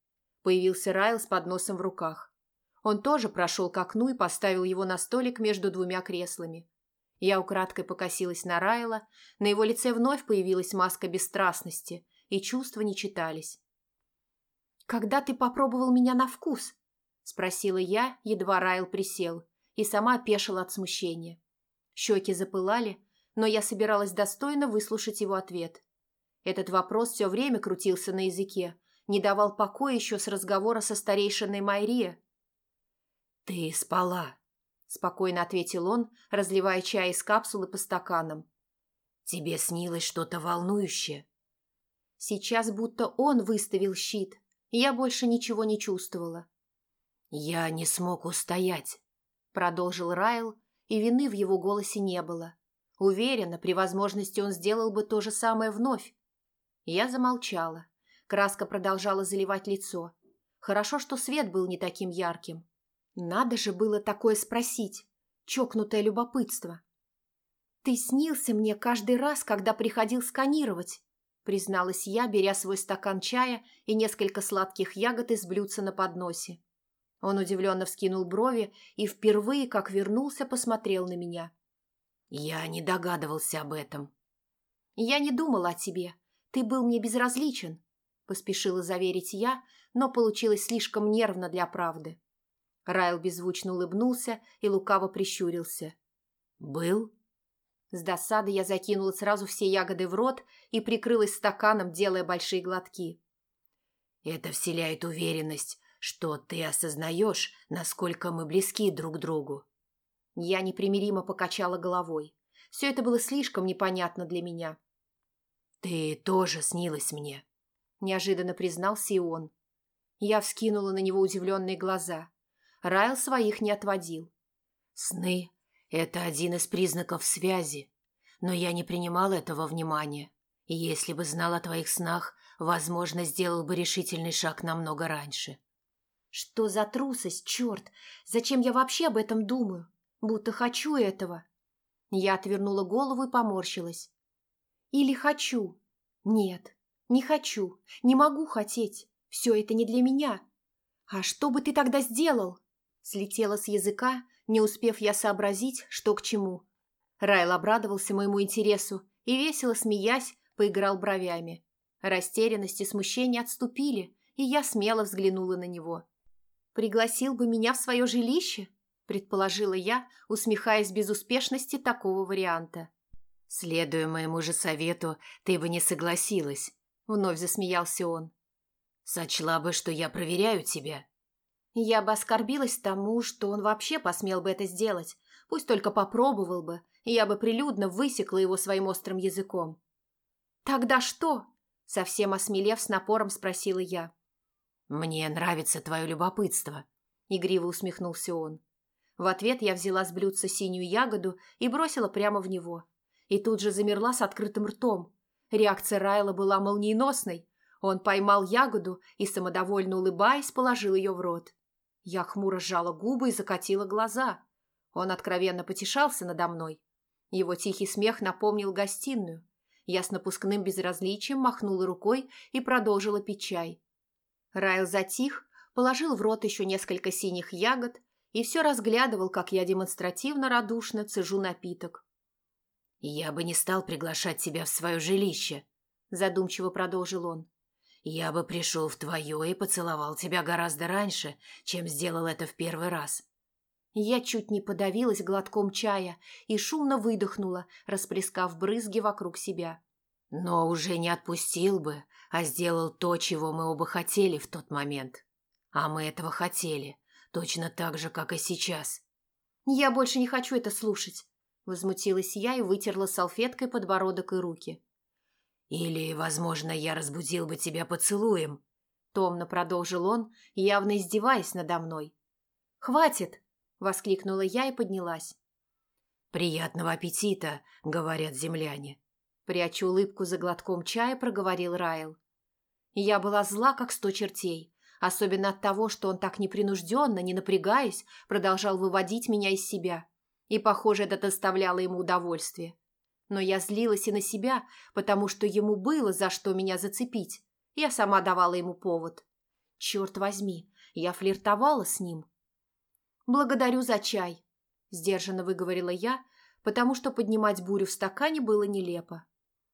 Появился Райл с подносом в руках. Он тоже прошел к окну и поставил его на столик между двумя креслами. Я украдкой покосилась на Райла, на его лице вновь появилась маска бесстрастности, и чувства не читались. «Когда ты попробовал меня на вкус?» – спросила я, едва Райл присел, и сама опешила от смущения. Щеки запылали, но я собиралась достойно выслушать его ответ. Этот вопрос все время крутился на языке, не давал покоя еще с разговора со старейшиной Майрия. «Ты спала», спокойно ответил он, разливая чай из капсулы по стаканам. Тебе снилось что-то волнующее? Сейчас будто он выставил щит, я больше ничего не чувствовала. Я не смог устоять, продолжил Райл, и вины в его голосе не было. Уверена, при возможности он сделал бы то же самое вновь. Я замолчала. Краска продолжала заливать лицо. Хорошо, что свет был не таким ярким. Надо же было такое спросить. Чокнутое любопытство. «Ты снился мне каждый раз, когда приходил сканировать», призналась я, беря свой стакан чая и несколько сладких ягод из блюдца на подносе. Он удивленно вскинул брови и впервые, как вернулся, посмотрел на меня. Я не догадывался об этом. Я не думала о тебе. Ты был мне безразличен, поспешила заверить я, но получилось слишком нервно для правды. Райл беззвучно улыбнулся и лукаво прищурился. «Был?» С досады я закинула сразу все ягоды в рот и прикрылась стаканом, делая большие глотки. «Это вселяет уверенность, что ты осознаешь, насколько мы близки друг другу». Я непримиримо покачала головой. Все это было слишком непонятно для меня. «Ты тоже снилась мне», – неожиданно признался и он. Я вскинула на него удивленные глаза. Райл своих не отводил. «Сны – это один из признаков связи, но я не принимал этого внимания, если бы знал о твоих снах, возможно, сделал бы решительный шаг намного раньше». «Что за трусость, черт! Зачем я вообще об этом думаю? Будто хочу этого!» Я отвернула голову и поморщилась. «Или хочу? Нет, не хочу, не могу хотеть. Все это не для меня. А что бы ты тогда сделал?» Слетела с языка, не успев я сообразить, что к чему. Райл обрадовался моему интересу и, весело смеясь, поиграл бровями. Растерянность и смущение отступили, и я смело взглянула на него. «Пригласил бы меня в свое жилище?» – предположила я, усмехаясь безуспешности такого варианта. «Следуя моему же совету, ты бы не согласилась», – вновь засмеялся он. «Сочла бы, что я проверяю тебя». Я бы оскорбилась тому, что он вообще посмел бы это сделать, пусть только попробовал бы, я бы прилюдно высекла его своим острым языком. «Тогда что?» – совсем осмелев с напором спросила я. «Мне нравится твое любопытство», – игриво усмехнулся он. В ответ я взяла с блюдца синюю ягоду и бросила прямо в него. И тут же замерла с открытым ртом. Реакция Райла была молниеносной. Он поймал ягоду и, самодовольно улыбаясь, положил ее в рот. Я хмуро сжала губы и закатила глаза. Он откровенно потешался надо мной. Его тихий смех напомнил гостиную. Я с напускным безразличием махнула рукой и продолжила пить чай. Райл затих, положил в рот еще несколько синих ягод и все разглядывал, как я демонстративно радушно цежу напиток. «Я бы не стал приглашать тебя в свое жилище», – задумчиво продолжил он. Я бы пришел в твое и поцеловал тебя гораздо раньше, чем сделал это в первый раз. Я чуть не подавилась глотком чая и шумно выдохнула, расплескав брызги вокруг себя. Но уже не отпустил бы, а сделал то, чего мы оба хотели в тот момент. А мы этого хотели, точно так же, как и сейчас. Я больше не хочу это слушать. Возмутилась я и вытерла салфеткой подбородок и руки. «Или, возможно, я разбудил бы тебя поцелуем», — томно продолжил он, явно издеваясь надо мной. «Хватит!» — воскликнула я и поднялась. «Приятного аппетита!» — говорят земляне. Прячу улыбку за глотком чая, проговорил Райл. Я была зла, как сто чертей, особенно от того, что он так непринужденно, не напрягаясь, продолжал выводить меня из себя. И, похоже, это доставляло ему удовольствие. Но я злилась и на себя, потому что ему было за что меня зацепить. Я сама давала ему повод. Черт возьми, я флиртовала с ним. «Благодарю за чай», – сдержанно выговорила я, потому что поднимать бурю в стакане было нелепо.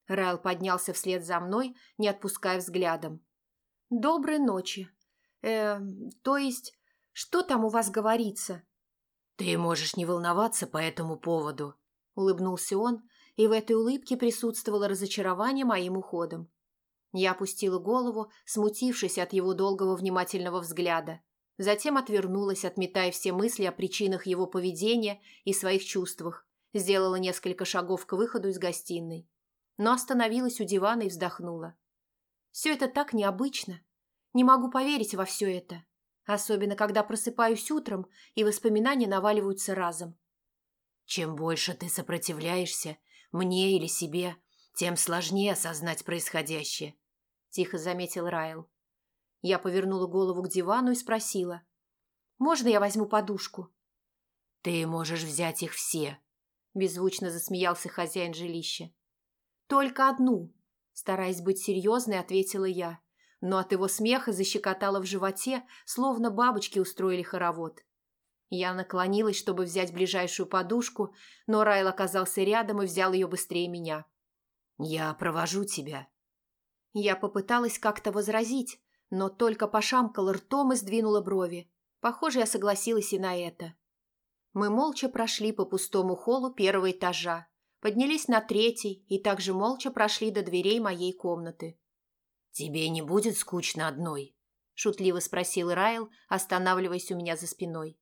Райл поднялся вслед за мной, не отпуская взглядом. «Доброй ночи. Э, то есть, что там у вас говорится?» «Ты можешь не волноваться по этому поводу», – улыбнулся он, и в этой улыбке присутствовало разочарование моим уходом. Я опустила голову, смутившись от его долгого внимательного взгляда. Затем отвернулась, отметая все мысли о причинах его поведения и своих чувствах. Сделала несколько шагов к выходу из гостиной. Но остановилась у дивана и вздохнула. Все это так необычно. Не могу поверить во все это. Особенно, когда просыпаюсь утром, и воспоминания наваливаются разом. Чем больше ты сопротивляешься, мне или себе, тем сложнее осознать происходящее», – тихо заметил Райл. Я повернула голову к дивану и спросила. «Можно я возьму подушку?» «Ты можешь взять их все», – беззвучно засмеялся хозяин жилища. «Только одну», – стараясь быть серьезной, ответила я, но от его смеха защекотало в животе, словно бабочки устроили хоровод. Я наклонилась, чтобы взять ближайшую подушку, но Райл оказался рядом и взял ее быстрее меня. «Я провожу тебя». Я попыталась как-то возразить, но только пошамкала ртом и сдвинула брови. Похоже, я согласилась и на это. Мы молча прошли по пустому холлу первого этажа, поднялись на третий и также молча прошли до дверей моей комнаты. «Тебе не будет скучно одной?» – шутливо спросил Райл, останавливаясь у меня за спиной.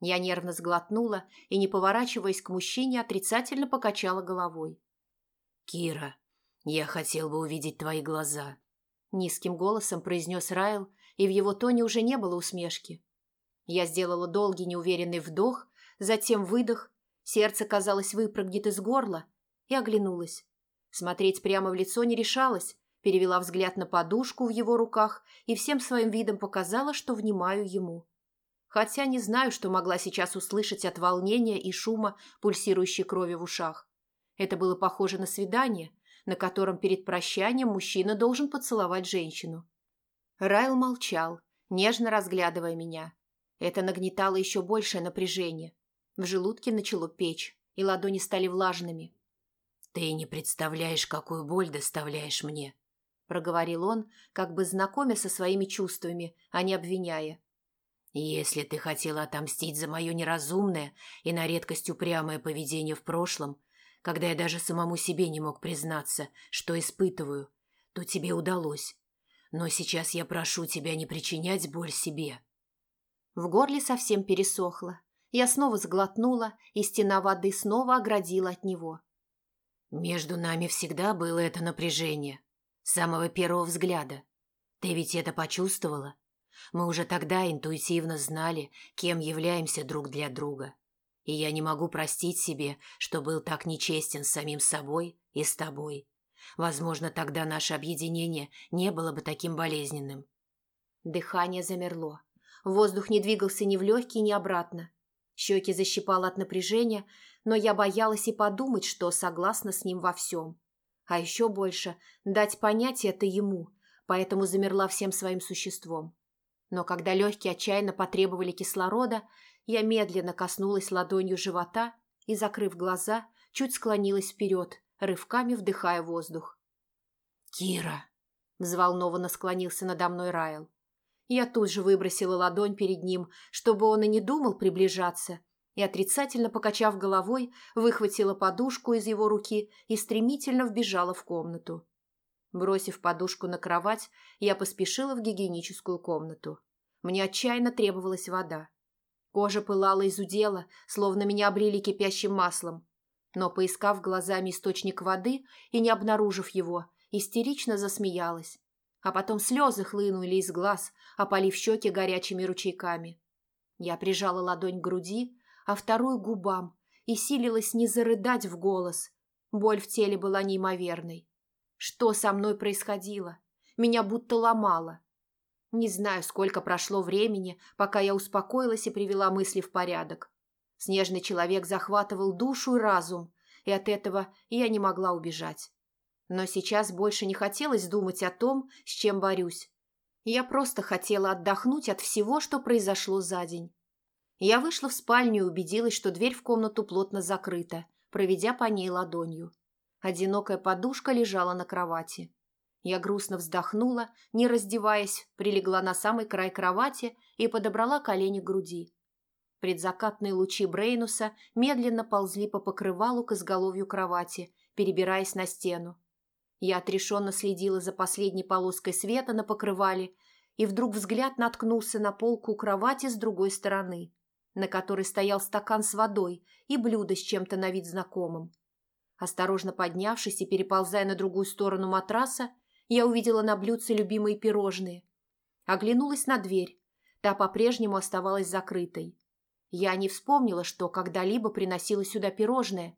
Я нервно сглотнула и, не поворачиваясь к мужчине, отрицательно покачала головой. «Кира, я хотел бы увидеть твои глаза», – низким голосом произнес Райл, и в его тоне уже не было усмешки. Я сделала долгий неуверенный вдох, затем выдох, сердце, казалось, выпрыгнет из горла, и оглянулась. Смотреть прямо в лицо не решалась, перевела взгляд на подушку в его руках и всем своим видом показала, что внимаю ему хотя не знаю, что могла сейчас услышать от волнения и шума пульсирующей крови в ушах. Это было похоже на свидание, на котором перед прощанием мужчина должен поцеловать женщину. Райл молчал, нежно разглядывая меня. Это нагнетало еще большее напряжение. В желудке начало печь, и ладони стали влажными. «Ты не представляешь, какую боль доставляешь мне», — проговорил он, как бы знакомя со своими чувствами, а не обвиняя. Если ты хотела отомстить за мое неразумное и на редкость упрямое поведение в прошлом, когда я даже самому себе не мог признаться, что испытываю, то тебе удалось. Но сейчас я прошу тебя не причинять боль себе». В горле совсем пересохло. Я снова сглотнула, и стена воды снова оградила от него. «Между нами всегда было это напряжение. С самого первого взгляда. Ты ведь это почувствовала?» Мы уже тогда интуитивно знали, кем являемся друг для друга. И я не могу простить себе, что был так нечестен с самим собой и с тобой. Возможно, тогда наше объединение не было бы таким болезненным. Дыхание замерло. Воздух не двигался ни в легкие, ни обратно. Щеки защипало от напряжения, но я боялась и подумать, что согласна с ним во всем. А еще больше дать понять это ему, поэтому замерла всем своим существом. Но когда легкие отчаянно потребовали кислорода, я медленно коснулась ладонью живота и, закрыв глаза, чуть склонилась вперед, рывками вдыхая воздух. «Кира!» – взволнованно склонился надо мной Райл. Я тут же выбросила ладонь перед ним, чтобы он и не думал приближаться, и, отрицательно покачав головой, выхватила подушку из его руки и стремительно вбежала в комнату. Бросив подушку на кровать, я поспешила в гигиеническую комнату. Мне отчаянно требовалась вода. Кожа пылала из удела, словно меня облили кипящим маслом. Но, поискав глазами источник воды и не обнаружив его, истерично засмеялась. А потом слезы хлынули из глаз, опалив щеки горячими ручейками. Я прижала ладонь к груди, а вторую к губам, и силилась не зарыдать в голос. Боль в теле была неимоверной. Что со мной происходило? Меня будто ломало. Не знаю, сколько прошло времени, пока я успокоилась и привела мысли в порядок. Снежный человек захватывал душу и разум, и от этого я не могла убежать. Но сейчас больше не хотелось думать о том, с чем борюсь. Я просто хотела отдохнуть от всего, что произошло за день. Я вышла в спальню и убедилась, что дверь в комнату плотно закрыта, проведя по ней ладонью. Одинокая подушка лежала на кровати. Я грустно вздохнула, не раздеваясь, прилегла на самый край кровати и подобрала колени к груди. Предзакатные лучи Брейнуса медленно ползли по покрывалу к изголовью кровати, перебираясь на стену. Я отрешенно следила за последней полоской света на покрывале, и вдруг взгляд наткнулся на полку у кровати с другой стороны, на которой стоял стакан с водой и блюдо с чем-то на вид знакомым. Осторожно поднявшись и переползая на другую сторону матраса, я увидела на блюдце любимые пирожные. Оглянулась на дверь. Та по-прежнему оставалась закрытой. Я не вспомнила, что когда-либо приносила сюда пирожное,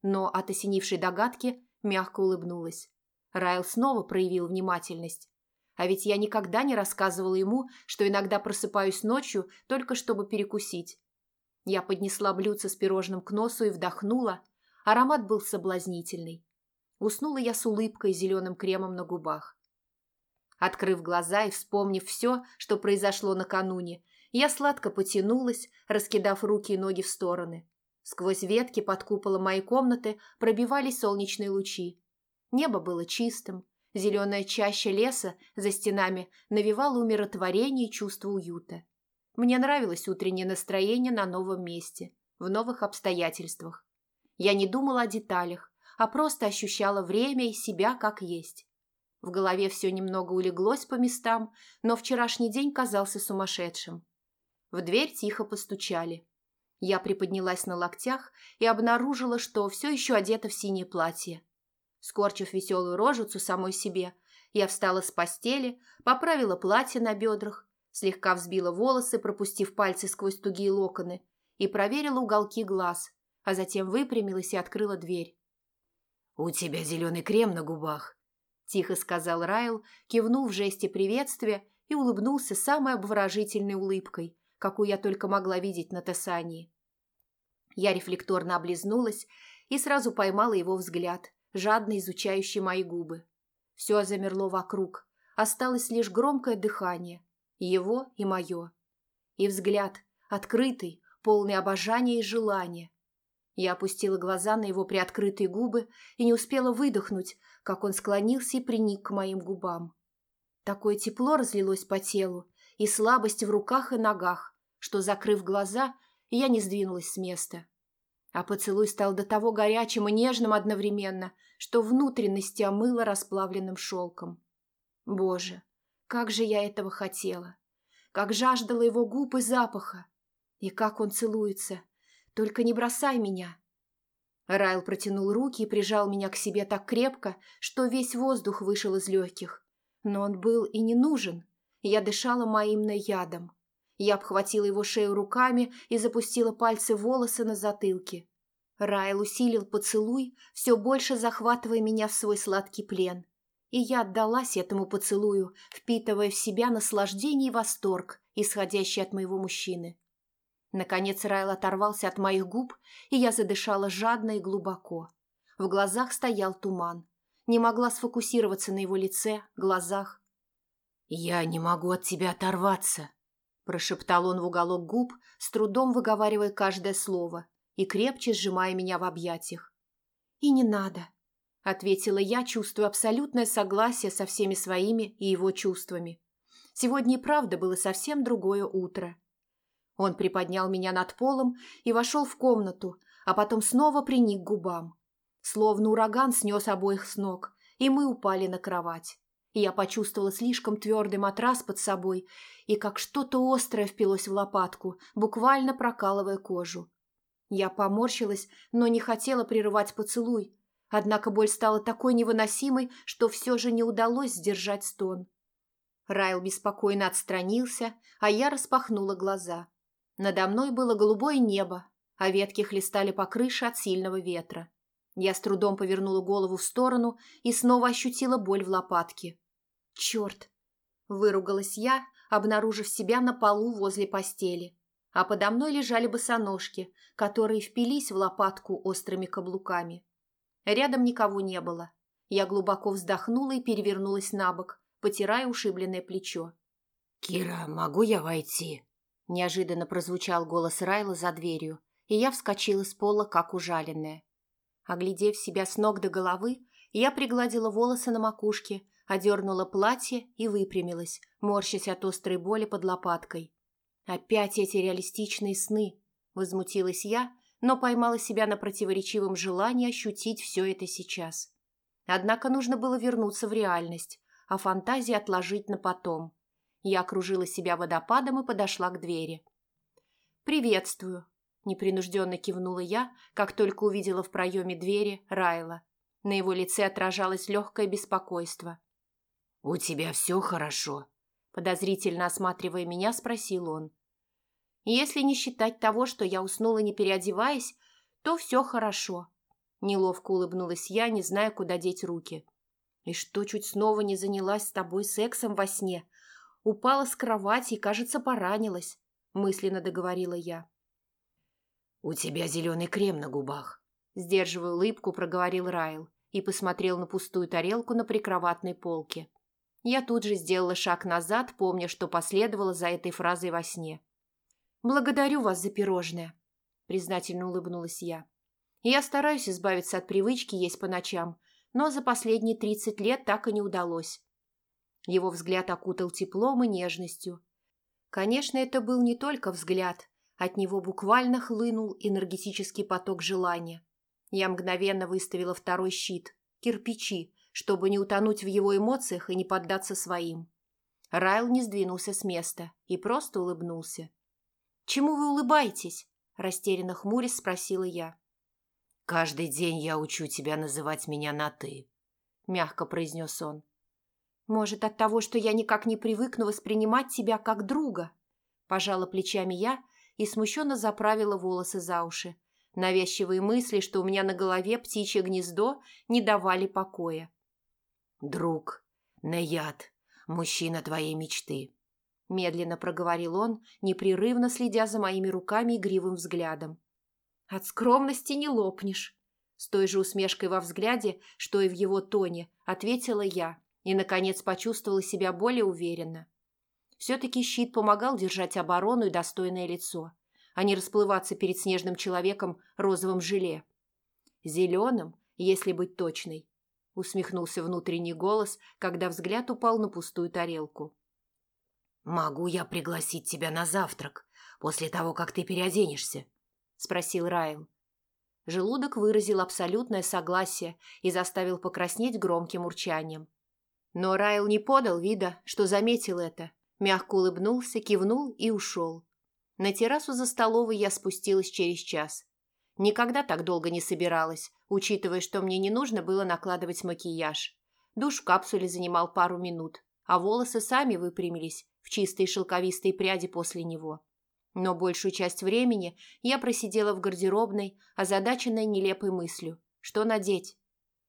но от осенившей догадки мягко улыбнулась. Райл снова проявил внимательность. А ведь я никогда не рассказывала ему, что иногда просыпаюсь ночью только чтобы перекусить. Я поднесла блюдце с пирожным к носу и вдохнула, Аромат был соблазнительный. Уснула я с улыбкой и зеленым кремом на губах. Открыв глаза и вспомнив все, что произошло накануне, Я сладко потянулась, раскидав руки и ноги в стороны. Сквозь ветки под куполом моей комнаты пробивались солнечные лучи. Небо было чистым, зеленая чаща леса за стенами навевала умиротворение и чувство уюта. Мне нравилось утреннее настроение на новом месте, в новых обстоятельствах. Я не думала о деталях, а просто ощущала время и себя как есть. В голове все немного улеглось по местам, но вчерашний день казался сумасшедшим. В дверь тихо постучали. Я приподнялась на локтях и обнаружила, что все еще одета в синее платье. Скорчив веселую рожицу самой себе, я встала с постели, поправила платье на бедрах, слегка взбила волосы, пропустив пальцы сквозь тугие локоны, и проверила уголки глаз, а затем выпрямилась и открыла дверь. «У тебя зеленый крем на губах», – тихо сказал Райл, кивнул в жесте приветствия и улыбнулся самой обворожительной улыбкой, какую я только могла видеть на Тесании. Я рефлекторно облизнулась и сразу поймала его взгляд, жадно изучающий мои губы. Все замерло вокруг, осталось лишь громкое дыхание, его и мое. И взгляд, открытый, полный обожания и желания, я опустила глаза на его приоткрытые губы и не успела выдохнуть, как он склонился и приник к моим губам. Такое тепло разлилось по телу и слабость в руках и ногах, что, закрыв глаза, я не сдвинулась с места. А поцелуй стал до того горячим и нежным одновременно, что внутренности омыло расплавленным шелком. Боже, как же я этого хотела! Как жаждала его губ и запаха! И как он целуется! Только не бросай меня!» Райл протянул руки и прижал меня к себе так крепко, что весь воздух вышел из легких. Но он был и не нужен. Я дышала моим наядом. Я обхватила его шею руками и запустила пальцы волосы на затылке. Райл усилил поцелуй, все больше захватывая меня в свой сладкий плен. И я отдалась этому поцелую, впитывая в себя наслаждение и восторг, исходящий от моего мужчины. Наконец Райл оторвался от моих губ, и я задышала жадно и глубоко. В глазах стоял туман. Не могла сфокусироваться на его лице, глазах. «Я не могу от тебя оторваться», – прошептал он в уголок губ, с трудом выговаривая каждое слово и крепче сжимая меня в объятиях. «И не надо», – ответила я, чувствуя абсолютное согласие со всеми своими и его чувствами. Сегодня и правда было совсем другое утро. Он приподнял меня над полом и вошел в комнату, а потом снова приник к губам. Словно ураган снес обоих с ног, и мы упали на кровать. Я почувствовала слишком твердый матрас под собой и как что-то острое впилось в лопатку, буквально прокалывая кожу. Я поморщилась, но не хотела прерывать поцелуй, однако боль стала такой невыносимой, что все же не удалось сдержать стон. Райл беспокойно отстранился, а я распахнула глаза. Надо мной было голубое небо, а ветки хлестали по крыше от сильного ветра. Я с трудом повернула голову в сторону и снова ощутила боль в лопатке. «Черт!» – выругалась я, обнаружив себя на полу возле постели, а подо мной лежали босоножки, которые впились в лопатку острыми каблуками. Рядом никого не было. Я глубоко вздохнула и перевернулась на бок, потирая ушибленное плечо. «Кира, могу я войти?» Неожиданно прозвучал голос Райла за дверью, и я вскочила с пола, как ужаленная. Оглядев себя с ног до головы, я пригладила волосы на макушке, одернула платье и выпрямилась, морщась от острой боли под лопаткой. «Опять эти реалистичные сны!» – возмутилась я, но поймала себя на противоречивом желании ощутить все это сейчас. Однако нужно было вернуться в реальность, а фантазии отложить на потом – я окружила себя водопадом и подошла к двери. «Приветствую», – непринужденно кивнула я, как только увидела в проеме двери Райла. На его лице отражалось легкое беспокойство. «У тебя все хорошо?» – подозрительно осматривая меня, спросил он. «Если не считать того, что я уснула не переодеваясь, то все хорошо», – неловко улыбнулась я, не зная, куда деть руки. «И что, чуть снова не занялась с тобой сексом во сне?» Упала с кровати и, кажется, поранилась, мысленно договорила я. «У тебя зеленый крем на губах», – сдерживая улыбку, проговорил Райл и посмотрел на пустую тарелку на прикроватной полке. Я тут же сделала шаг назад, помня, что последовало за этой фразой во сне. «Благодарю вас за пирожное», – признательно улыбнулась я. «Я стараюсь избавиться от привычки есть по ночам, но за последние тридцать лет так и не удалось». Его взгляд окутал теплом и нежностью. Конечно, это был не только взгляд, от него буквально хлынул энергетический поток желания. Я мгновенно выставила второй щит, кирпичи, чтобы не утонуть в его эмоциях и не поддаться своим. Райл не сдвинулся с места и просто улыбнулся. «Чему вы улыбаетесь?» – растерянно хмурясь спросила я. «Каждый день я учу тебя называть меня на «ты», – мягко произнес он. «Может, от того, что я никак не привыкну воспринимать тебя как друга?» Пожала плечами я и смущенно заправила волосы за уши. Навязчивые мысли, что у меня на голове птичье гнездо, не давали покоя. «Друг, Наяд, мужчина твоей мечты», – медленно проговорил он, непрерывно следя за моими руками игривым взглядом. «От скромности не лопнешь», – с той же усмешкой во взгляде, что и в его тоне, ответила я и, наконец, почувствовала себя более уверенно. Все-таки щит помогал держать оборону и достойное лицо, а не расплываться перед снежным человеком розовым желе. Зеленым, если быть точной, усмехнулся внутренний голос, когда взгляд упал на пустую тарелку. «Могу я пригласить тебя на завтрак после того, как ты переоденешься?» – спросил Райл. Желудок выразил абсолютное согласие и заставил покраснеть громким урчанием. Но Райл не подал вида, что заметил это, мягко улыбнулся, кивнул и ушел. На террасу за столовой я спустилась через час. Никогда так долго не собиралась, учитывая, что мне не нужно было накладывать макияж. Душ в капсуле занимал пару минут, а волосы сами выпрямились в чистые шелковистые пряди после него. Но большую часть времени я просидела в гардеробной, озадаченной нелепой мыслью. Что надеть?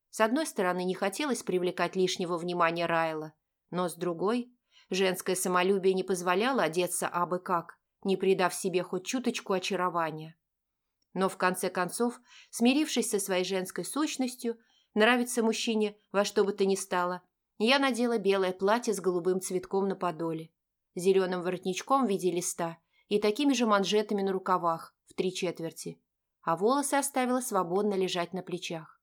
С одной стороны, не хотелось привлекать лишнего внимания Райла, но с другой, женское самолюбие не позволяло одеться абы как, не придав себе хоть чуточку очарования. Но в конце концов, смирившись со своей женской сущностью, нравится мужчине во что бы то ни стало, я надела белое платье с голубым цветком на подоле, зеленым воротничком в виде листа и такими же манжетами на рукавах в три четверти, а волосы оставила свободно лежать на плечах.